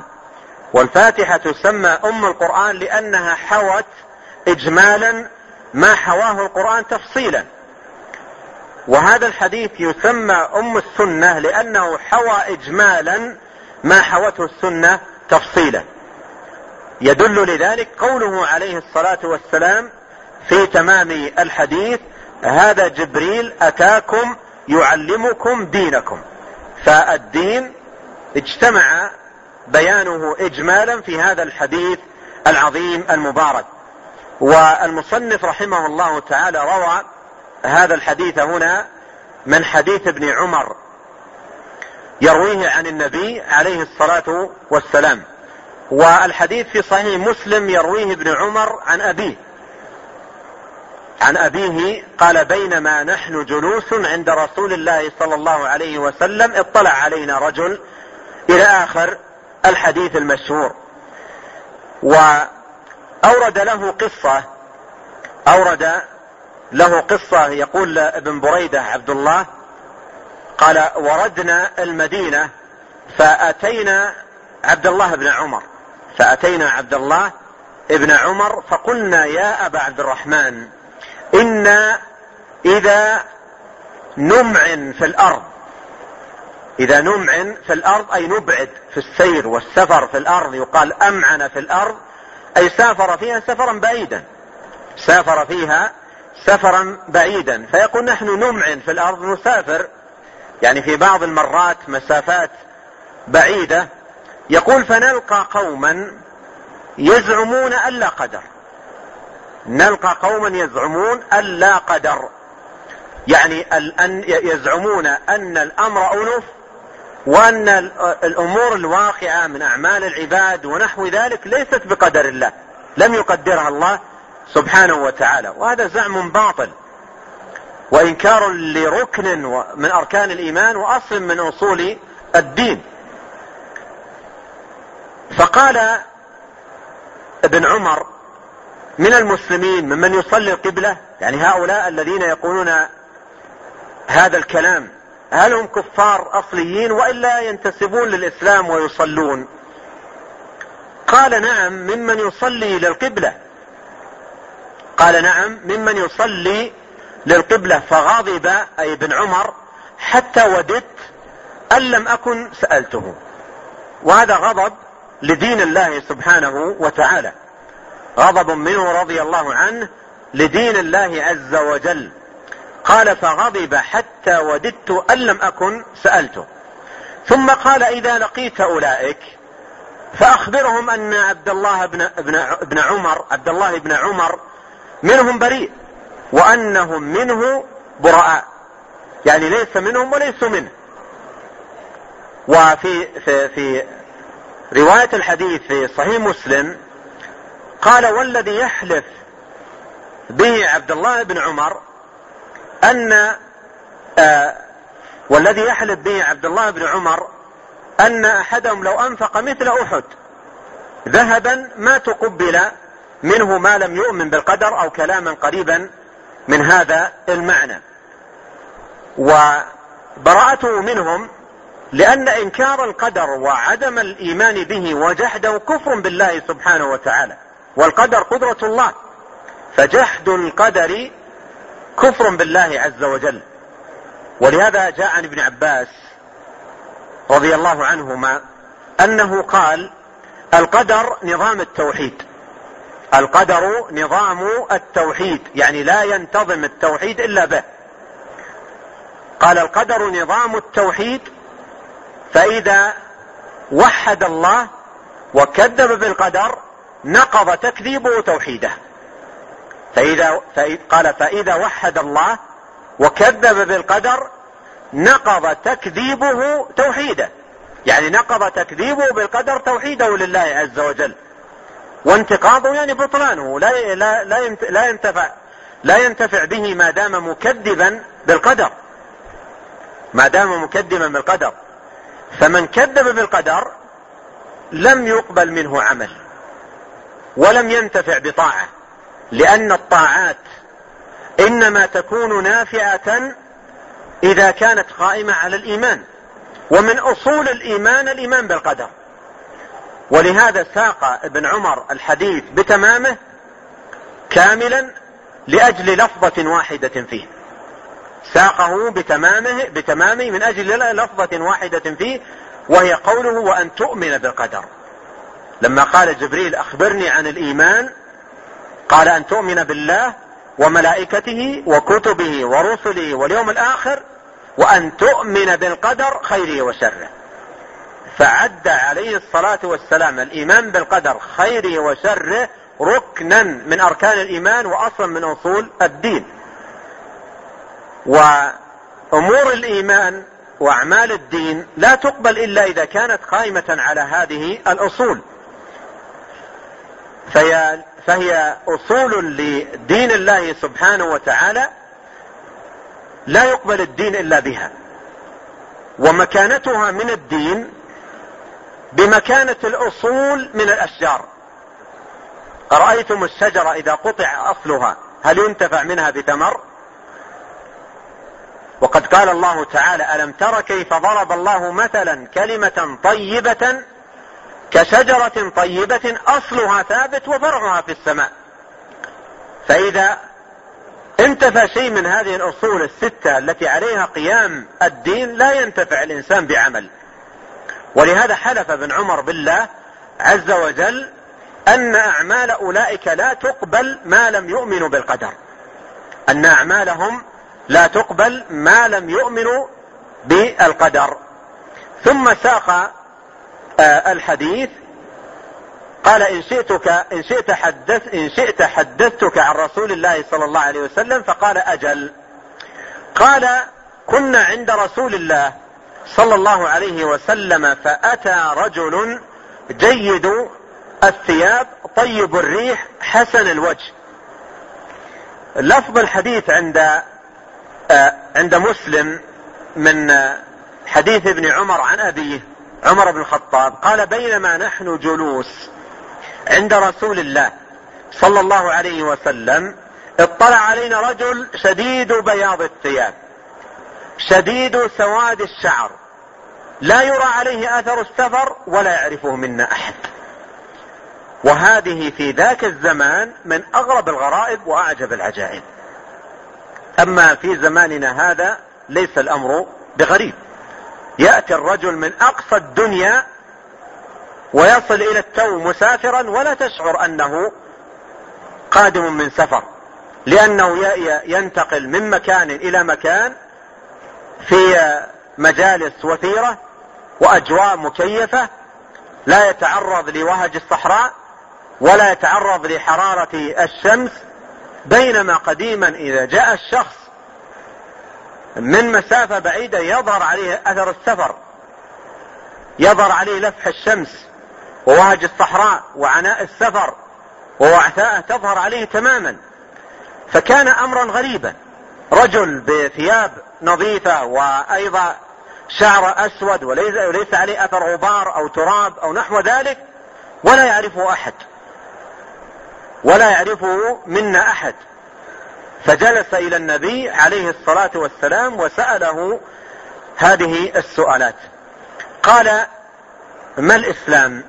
والفاتحة تسمى أم القرآن لأنها حوت اجمالا ما حواه القرآن تفصيلا. وهذا الحديث يسمى أم السنة لأنه حوى اجمالا ما حوته السنة تفصيلا. يدل لذلك قوله عليه الصلاة والسلام في تمام الحديث هذا جبريل أتاكم يعلمكم دينكم. فالدين اجتمع بيانه اجمالا في هذا الحديث العظيم المبارك. والمصنف رحمه الله تعالى روى هذا الحديث هنا من حديث ابن عمر يرويه عن النبي عليه الصلاة والسلام. والحديث في صحيح مسلم يرويه ابن عمر عن أبيه. عن أبيه قال بينما نحن جلوس عند رسول الله صلى الله عليه وسلم اطلع علينا رجل إلى آخر الحديث المشهور. وأورد له قصة أورد له قصة يقول ابن بريدة عبد الله قال وردنا المدينة فأتينا عبد الله بن عمر فأتينا عبد الله ابن عمر فقلنا يا أبا عبد الرحمن إنا إذا نمعن في الأرض إذا نمعن في الأرض أي نبعد في السير والسفر في الأرض يقال أمعن في الأرض أي سافر فيها سفرا بعيدا سافر فيها سفرا بعيدا. فيقول نحن نمعن في الأرض نسافر. يعني في بعض المرات مسافات بعيدة يقول فنلقى قوما يزعمون أن لا قدر. نلقى قوما يزعمون أن لا قدر. يعني أن يزعمون أن الأمر أنف وأن الأمور الواقعة من أعمال العباد ونحو ذلك ليست بقدر الله. لم يقدرها الله سبحانه وتعالى. وهذا زعم باطل. وإنكار لركن من أركان الإيمان وأصل من أصول الدين. فقال ابن عمر من المسلمين ممن يصلي القبلة يعني هؤلاء الذين يقولون هذا الكلام هل هم كفار أصليين وإلا ينتسبون للإسلام ويصلون؟ قال نعم ممن يصلي للقبلة. قال نعم ممن يصلي للقبلة. فغضب أي ابن عمر حتى وددت أن لم أكن سألته. وهذا غضب لدين الله سبحانه وتعالى. غضب منه رضي الله عنه لدين الله عز وجل. قال فغضب حتى وددت أن لم أكن سألته. ثم قال إذا لقيت أولئك فأخبرهم أن عبد الله بن ابن ابن عمر عبد الله بن عمر منهم بريء وأنهم منه براء. يعني ليس منهم وليسوا منه. وفي في, في رواية الحديث في صحيح مسلم قال والذي يحلف به عبد الله بن عمر أن آه والذي يحلف به عبد الله بن عمر أن أحدهم لو أنفق مثل أحد ذهبا ما تقبل منه ما لم يؤمن بالقدر أو كلاما قريبا من هذا المعنى. وبراءته منهم لأن إنكار القدر وعدم الإيمان به وجحده كفر بالله سبحانه وتعالى. والقدر قدرة الله. فجحد القدر كفر بالله عز وجل. ولهذا جاء عن ابن عباس رضي الله عنهما أنه قال القدر نظام التوحيد. القدر نظام التوحيد يعني لا ينتظم التوحيد إلا به. قال القدر نظام التوحيد فإذا وحد الله وكذب بالقدر نقض تكذيبه توحيده فإذا قال فإذا وحد الله وكذب بالقدر نقض تكذيبه توحيده. يعني نقض تكذيبه بالقدر توحيده لله عز وجل. وانتقاضه يعني بطلانه. لا لا لا لا ينتفع لا ينتفع به ما دام مكذبا بالقدر. ما دام مكذبا بالقدر. فمن كذب بالقدر لم يقبل منه عمل. ولم ينتفع بطاعة لأن الطاعات إنما تكون نافعة إذا كانت قائمة على الإيمان ومن أصول الإيمان الإيمان بالقدر. ولهذا ساق ابن عمر الحديث بتمامه كاملا لأجل لفظة واحدة فيه. ساقه بتمامه بتمامه من أجل لفظة واحدة فيه وهي قوله وأن تؤمن بالقدر. لما قال جبريل أخبرني عن الإيمان قال أن تؤمن بالله وملائكته وكتبه ورسله واليوم الآخر وأن تؤمن بالقدر خيره وشره. فعد عليه الصلاة والسلام الإيمان بالقدر خيره وشره ركنا من أركان الإيمان وأصلا من أصول الدين. وأمور الإيمان وأعمال الدين لا تقبل إلا إذا كانت قائمة على هذه الأصول. فهي, فهي أصول لدين الله سبحانه وتعالى لا يقبل الدين إلا بها. ومكانتها من الدين بمكانة الأصول من الأشجار. أرأيتم الشجرة إذا قطع أصلها؟ هل ينتفع منها بثمر وقد قال الله تعالى ألم تر كيف ضرب الله مثلا كلمة طيبة كشجرة طيبة أصلها ثابت وفرعها في السماء. فإذا انتفى شيء من هذه الأصول الستة التي عليها قيام الدين لا ينتفع الإنسان بعمل. ولهذا حلف ابن عمر بالله عز وجل أن أعمال أولئك لا تقبل ما لم يؤمنوا بالقدر. أن أعمالهم لا تقبل ما لم يؤمنوا بالقدر. ثم ساق الحديث. قال إن شئتك إن شئت حدث إن شئت حدثتك عن رسول الله صلى الله عليه وسلم فقال أجل. قال كنا عند رسول الله صلى الله عليه وسلم فأتى رجل جيد الثياب طيب الريح حسن الوجه. لفظ الحديث عند آه، عند مسلم من حديث ابن عمر عن أبيه. عمر بن الخطاب قال بينما نحن جلوس عند رسول الله صلى الله عليه وسلم اطلع علينا رجل شديد بياض الثياب شديد سواد الشعر لا يرى عليه أثر السفر ولا يعرفه منا أحد. وهذه في ذاك الزمان من أغرب الغرائب وأعجب العجائب. أما في زماننا هذا ليس الأمر بغريب. يأتي الرجل من أقصى الدنيا ويصل إلى التو مسافرا ولا تشعر أنه قادم من سفر لأنه ينتقل من مكان إلى مكان في مجالس وثيرة وأجواء مكيفة لا يتعرض لوهج الصحراء ولا يتعرض لحرارة الشمس بينما قديما إذا جاء الشخص من مسافة بعيدة يظهر عليه أثر السفر. يظهر عليه لفح الشمس ووهج الصحراء وعناء السفر ووعثاءه تظهر عليه تماما. فكان أمرا غريبا. رجل بثياب نظيفة وأيضا شعر أسود وليس, وليس عليه أثر غبار أو تراب أو نحو ذلك ولا يعرفه أحد. ولا يعرفه منا أحد. فجلس إلى النبي عليه الصلاة والسلام وسأله هذه السؤالات. قال ما الإسلام؟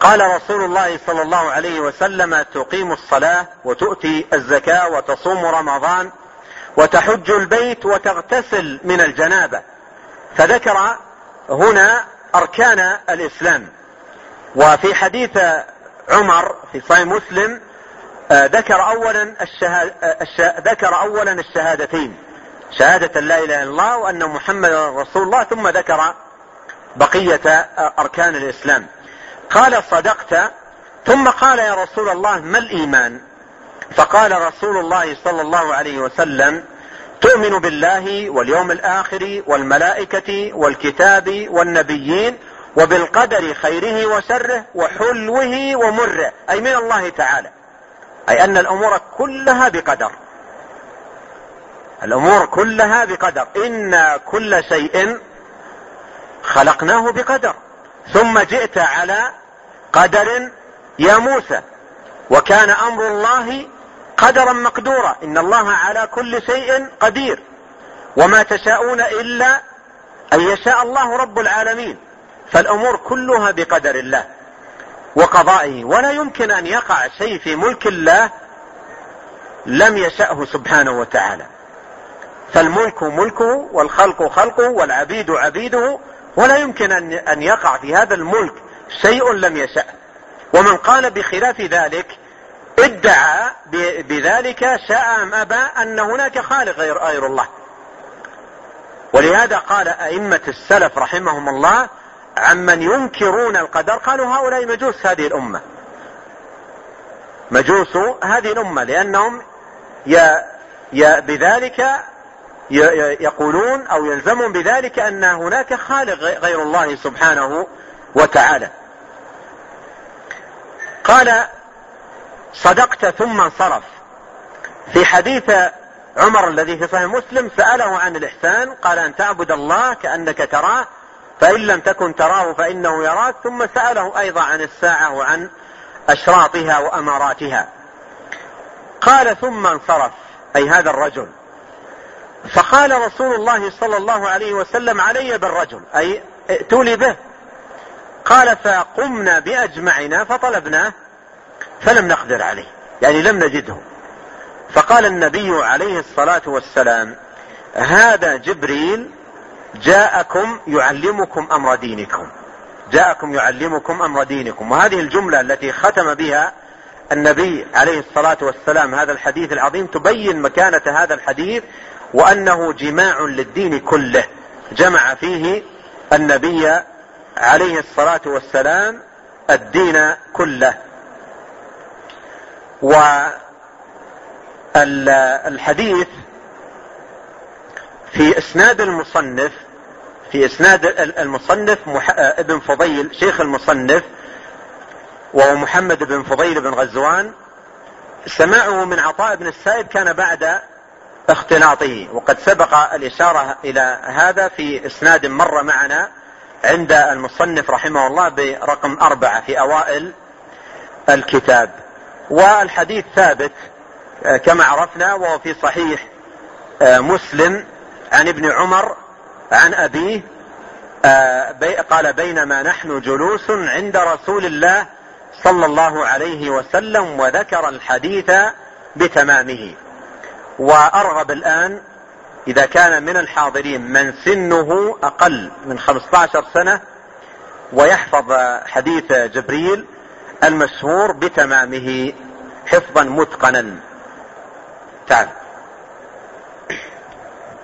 قال رسول الله صلى الله عليه وسلم تقيم الصلاة وتؤتي الزكاة وتصوم رمضان وتحج البيت وتغتسل من الجنابة. فذكر هنا أركان الإسلام. وفي حديث عمر في صحيح مسلم ذكر أولا آه، ذكر أولا الشهادتين. شهادة لا إله إلا الله وأن محمد رسول الله ثم ذكر بقية آه، أركان الإسلام. قال صدقت ثم قال يا رسول الله ما الإيمان؟ فقال رسول الله صلى الله عليه وسلم تؤمن بالله واليوم الآخر والملائكة والكتاب والنبيين وبالقدر خيره وشره وحلوه ومره أي من الله تعالى. أي أن الأمور كلها بقدر. الأمور كلها بقدر. ان كل شيء خلقناه بقدر. ثم جئت على قدر يا موسى وكان أمر الله قدرا مقدورا. إن الله على كل شيء قدير. وما تشاءون إلا أن يشاء الله رب العالمين. فالأمور كلها بقدر الله. وقضائه. ولا يمكن أن يقع شيء في ملك الله لم يشأه سبحانه وتعالى. فالملك ملكه والخلق خلقه والعبيد عبيده. ولا يمكن ان يقع في هذا الملك شيء لم يشأ ومن قال بخلاف ذلك ادعى بذلك شاء ام ابى أن هناك خالق غير غير الله. ولهذا قال أئمة السلف رحمهم الله عمن ينكرون القدر قالوا هؤلاء مجوس هذه الأمة. مجوس هذه الأمة لأنهم يا يا بذلك يقولون أو يلزمون بذلك أن هناك خالق غير الله سبحانه وتعالى. قال صدقت ثم انصرف. في حديث عمر الذي في صحيح مسلم سأله عن الإحسان قال أن تعبد الله كأنك تراه فإن لم تكن تراه فإنه يراك. ثم سأله أيضا عن الساعة وعن أشراطها وأماراتها. قال ثم انصرف أي هذا الرجل. فقال رسول الله صلى الله عليه وسلم علي بالرجل أي ائتوا لي به. قال فقمنا بأجمعنا فطلبناه فلم نقدر عليه يعني لم نجده. فقال النبي عليه الصلاة والسلام هذا جبريل جاءكم يعلمكم أمر دينكم. جاءكم يعلمكم أمر دينكم. وهذه الجملة التي ختم بها النبي عليه الصلاة والسلام هذا الحديث العظيم تبين مكانة هذا الحديث وأنه جماع للدين كله. جمع فيه النبي عليه الصلاة والسلام الدين كله. والحديث في إسناد المصنف في إسناد المصنف ابن فضيل شيخ المصنف وهو محمد بن فضيل بن غزوان سماعه من عطاء بن السائب كان بعد اختلاطه وقد سبق الإشارة إلى هذا في إسناد مر معنا عند المصنف رحمه الله برقم أربعة في أوائل الكتاب. والحديث ثابت كما عرفنا وهو في صحيح مسلم عن ابن عمر عن أبيه قال بينما نحن جلوس عند رسول الله صلى الله عليه وسلم وذكر الحديث بتمامه. وأرغب الآن إذا كان من الحاضرين من سنه أقل من 15 سنة ويحفظ حديث جبريل المشهور بتمامه حفظا متقنا. تعال.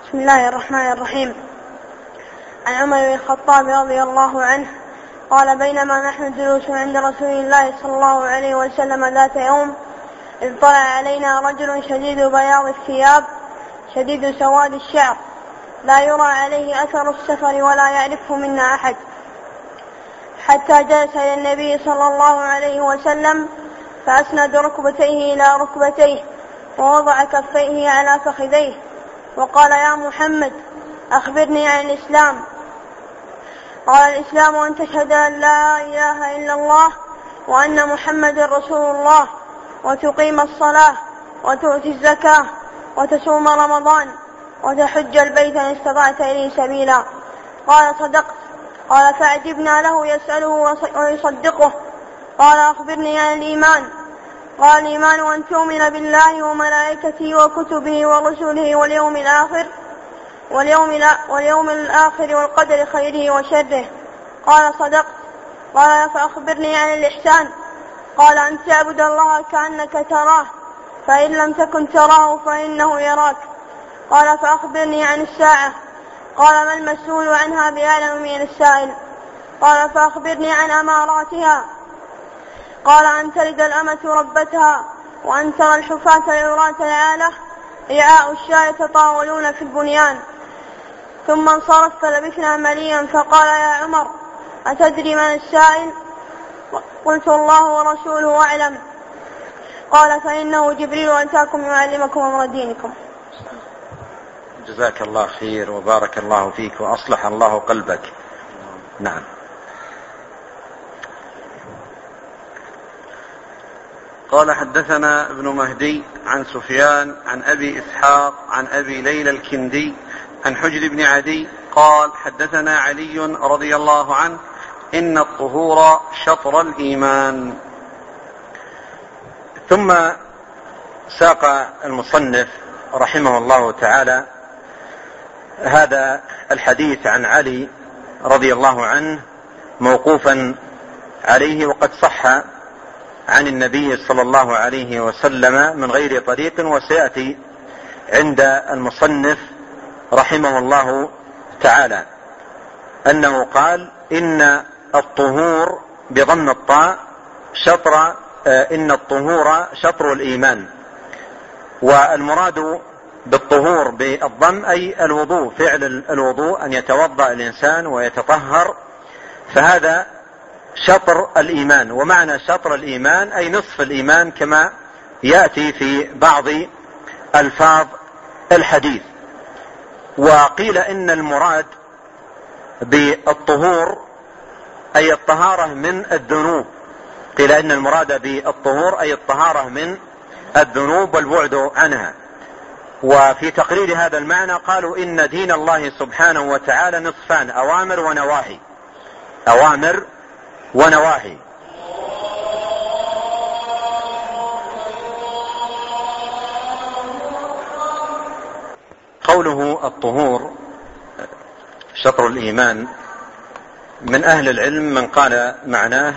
بسم الله الرحمن الرحيم. عن عمر بن الخطاب رضي الله عنه قال بينما نحن جلوس عند رسول الله صلى الله عليه وسلم ذات يوم إذ طلع علينا رجل شديد بياض الثياب شديد سواد الشعر لا يرى عليه أثر السفر ولا يعرفه منا أحد. حتى جلس إلى النبي صلى الله عليه وسلم فأسند ركبتيه إلى ركبتيه ووضع كفيه على فخذيه وقال يا محمد أخبرني عن الإسلام. قال الإسلام أن تشهد أن لا إله إلا الله وأن محمد رسول الله وتقيم الصلاة وتؤتي الزكاة وتصوم رمضان وتحج البيت إن استطعت إليه سبيلا. قال صدقت. قال فأجبنا له يسأله ويصدقه. قال أخبرني عن الإيمان. قال الإيمان أن تؤمن بالله وملائكته وكتبه ورسله واليوم الآخر واليوم, واليوم الآخر والقدر خيره وشره. قال صدقت قال فأخبرني عن الإحسان. قال أن تعبد الله كأنك تراه. فإن لم تكن تراه فإنه يراك. قال فأخبرني عن الساعة. قال ما المسؤول عنها بأعلم من السائل؟ قال فأخبرني عن أماراتها. قال أن تلد الأمة ربتها وأن ترى الحفاة العراة العالة. رعاء الشاة يتطاولون في البنيان. ثم انصرف فلبثنا مليا فقال يا عمر أتدري من السائل؟ قلت الله ورسوله أعلم. قال فإنه جبريل أتاكم يعلمكم أمر دينكم. جزاك الله خير وبارك الله فيك وأصلح الله قلبك. نعم. قال حدثنا ابن مهدي عن سفيان عن أبي إسحاق عن أبي ليلى الكندي عن حجر بن عدي قال حدثنا علي رضي الله عنه إن الطهور شطر الإيمان. ثم ساق المصنف رحمه الله تعالى هذا الحديث عن علي رضي الله عنه موقوفا عليه وقد صح عن النبي صلى الله عليه وسلم من غير طريق وسيأتي عند المصنف رحمه الله تعالى أنه قال إن الطهور بضم الطاء شطر إن الطهور شطر الإيمان. والمراد بالطهور بالضم أي الوضوء فعل الوضوء أن يتوضأ الإنسان ويتطهر فهذا شطر الإيمان. ومعنى شطر الإيمان أي نصف الإيمان كما يأتي في بعض ألفاظ الحديث. وقيل إن المراد بالطهور أي الطهارة من الذنوب. قيل إن المراد بالطهور أي الطهارة من الذنوب والبعد عنها. وفي تقرير هذا المعنى قالوا إن دين الله سبحانه وتعالى نصفان أوامر ونواهي. أوامر ونواهي. قوله الطهور شطر الإيمان من أهل العلم من قال معناه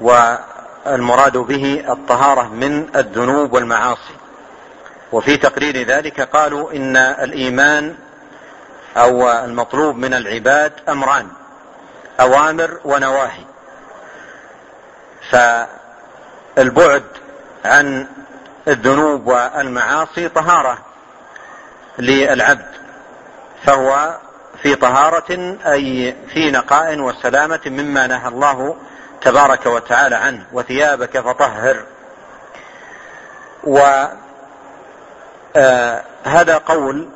والمراد به الطهارة من الذنوب والمعاصي. وفي تقرير ذلك قالوا إن الإيمان أو المطلوب من العباد أمران أوامر ونواهي. فالبعد عن الذنوب والمعاصي طهارة. للعبد فهو في طهارة أي في نقاء وسلامة مما نهى الله تبارك وتعالى عنه وثيابك فطهر. وهذا آه قول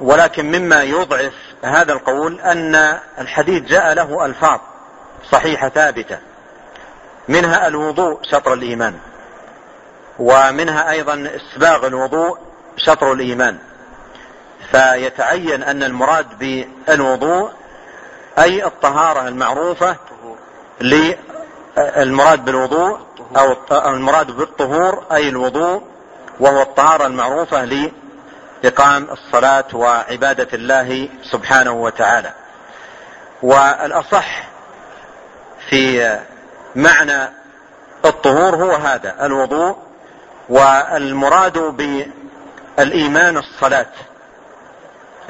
ولكن مما يضعف هذا القول أن الحديث جاء له ألفاظ صحيحة ثابتة منها الوضوء شطر الإيمان ومنها أيضا إسباغ الوضوء شطر الإيمان. فيتعين أن المراد بالوضوء أي الطهارة المعروفة المراد بالوضوء أو المراد بالطهور أي الوضوء وهو الطهارة المعروفة لإقام الصلاة وعبادة الله سبحانه وتعالى. والأصح في معنى الطهور هو هذا الوضوء والمراد بالإيمان الصلاة.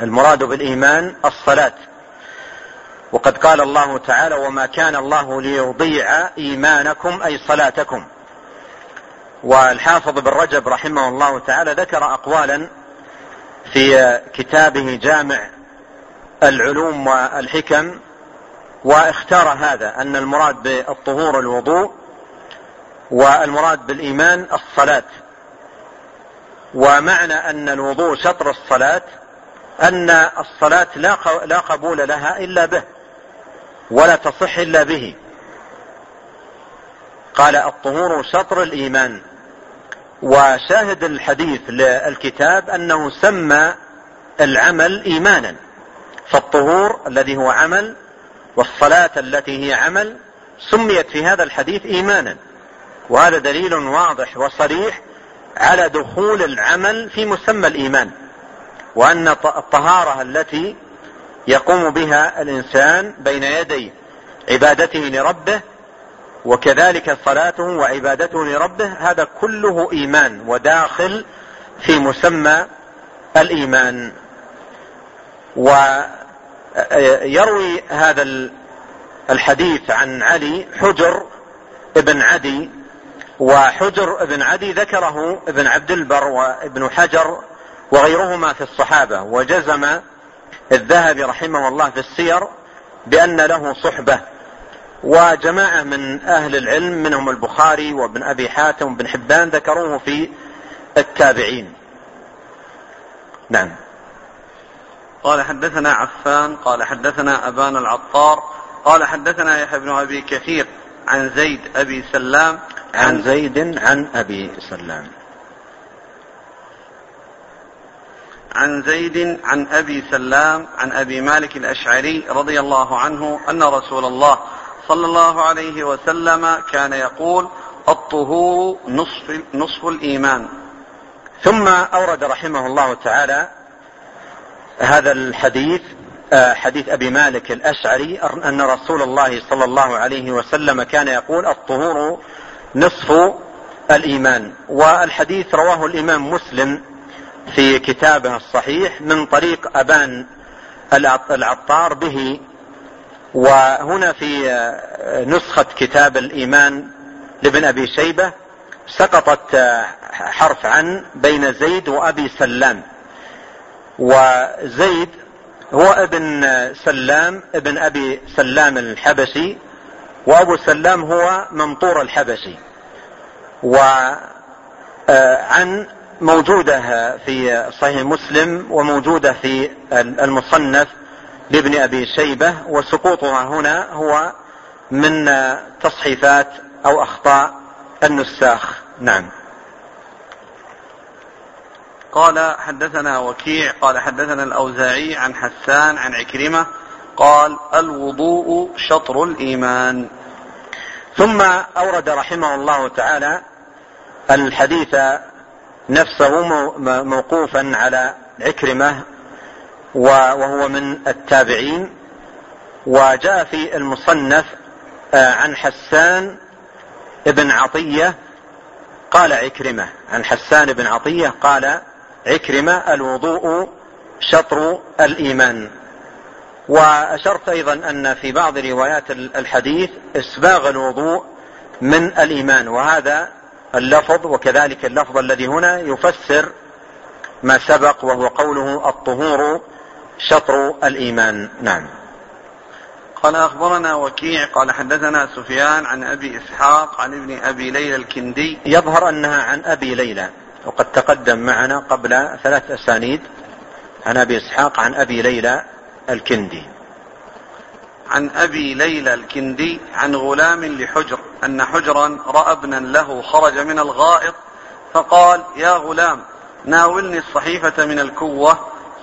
المراد بالإيمان الصلاة. وقد قال الله تعالى وما كان الله ليضيع إيمانكم أي صلاتكم. والحافظ بن رجب رحمه الله تعالى ذكر أقوالا في كتابه جامع العلوم والحكم واختار هذا أن المراد بالطهور الوضوء والمراد بالإيمان الصلاة. ومعنى أن الوضوء شطر الصلاة أن الصلاة لا قبول لها إلا به ولا تصح إلا به. قال الطهور شطر الإيمان وشاهد الحديث للكتاب أنه سمى العمل إيمانا فالطهور الذي هو عمل والصلاة التي هي عمل سميت في هذا الحديث إيمانا. وهذا دليل واضح وصريح على دخول العمل في مسمى الإيمان. وأن الطهارة التي يقوم بها الإنسان بين يدي عبادته لربه وكذلك صلاته وعبادته لربه هذا كله إيمان وداخل في مسمى الإيمان. ويروي هذا الحديث عن علي حجر ابن عدي وحجر ابن عدي ذكره ابن عبد البر وابن حجر وغيرهما في الصحابة وجزم الذهبي رحمه الله في السير بأن له صحبة. وجماعة من أهل العلم منهم البخاري وابن أبي حاتم وابن حبان ذكروه في التابعين. نعم. قال حدثنا عفان قال حدثنا أبان العطار قال حدثنا يحيى بن أبي كثير عن زيد أبي سلام عن, عن زيد عن أبي سلام. عن زيد عن أبي سلام عن أبي مالك الأشعري رضي الله عنه أن رسول الله صلى الله عليه وسلم كان يقول الطهور نصف نصف الإيمان. ثم أورد رحمه الله تعالى هذا الحديث آه، حديث أبي مالك الأشعري أن رسول الله صلى الله عليه وسلم كان يقول الطهور نصف الإيمان. والحديث رواه الإمام مسلم في كتابه الصحيح من طريق أبان العطار به. وهنا في نسخة كتاب الإيمان لابن أبي شيبة سقطت حرف عن بين زيد وأبي سلام. وزيد هو ابن سلام ابن أبي سلام الحبشي وأبو سلام هو ممطور الحبشي. وعن موجودة في صحيح مسلم وموجودة في المصنف لابن أبي شيبة وسقوطها هنا هو من تصحيفات أو أخطاء النساخ. نعم. قال حدثنا وكيع قال حدثنا الأوزاعي عن حسان عن عكرمة قال الوضوء شطر الإيمان. ثم أورد رحمه الله تعالى الحديث نفسه موقوفا على عكرمة وهو من التابعين. وجاء في المصنف آه، عن حسان ابن عطية قال عكرمة. عن حسان بن عطية قال عكرمة الوضوء شطر الإيمان. وأشرت أيضا أن في بعض روايات الحديث إسباغ الوضوء من الإيمان وهذا اللفظ وكذلك اللفظ الذي هنا يفسر ما سبق وهو قوله الطهور شطر الإيمان. نعم. قال أخبرنا وكيع قال حدثنا سفيان عن أبي إسحاق عن ابن أبي ليلى الكندي. يظهر أنها عن أبي ليلى وقد تقدم معنا قبل ثلاث أسانيد عن أبي إسحاق عن أبي ليلى الكندي. عن أبي ليلى الكندي عن غلام لحجر. أن حجرا رأى ابنا له خرج من الغائط فقال يا غلام ناولني الصحيفة من الكوة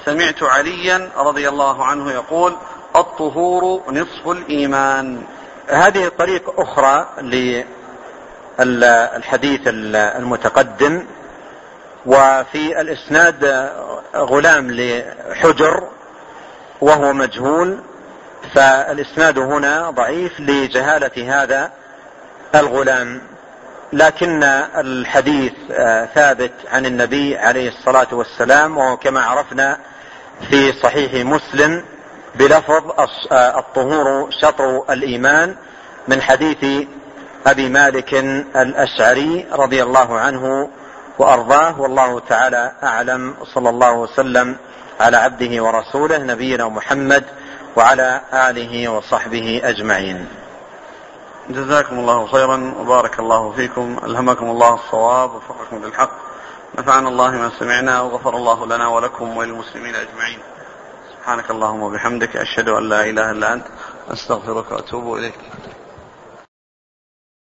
سمعت عليا رضي الله عنه يقول الطهور نصف الإيمان. هذه طريق أخرى للحديث المتقدم وفي الإسناد غلام لحجر وهو مجهول فالإسناد هنا ضعيف لجهالة هذا الغلام لكن الحديث ثابت عن النبي عليه الصلاة والسلام وهو كما عرفنا في صحيح مسلم بلفظ الطهور شطر الإيمان من حديث أبي مالك الأشعري رضي الله عنه وأرضاه والله تعالى أعلم صلى الله وسلم على عبده ورسوله نبينا محمد وعلى آله وصحبه أجمعين. جزاكم الله خيرا وبارك الله فيكم. ألهمكم الله الصواب ووفقكم للحق. نفعنا الله ما سمعنا وغفر الله لنا ولكم وللمسلمين أجمعين. سبحانك اللهم وبحمدك أشهد أن لا إله إلا أنت أستغفرك وأتوب إليك.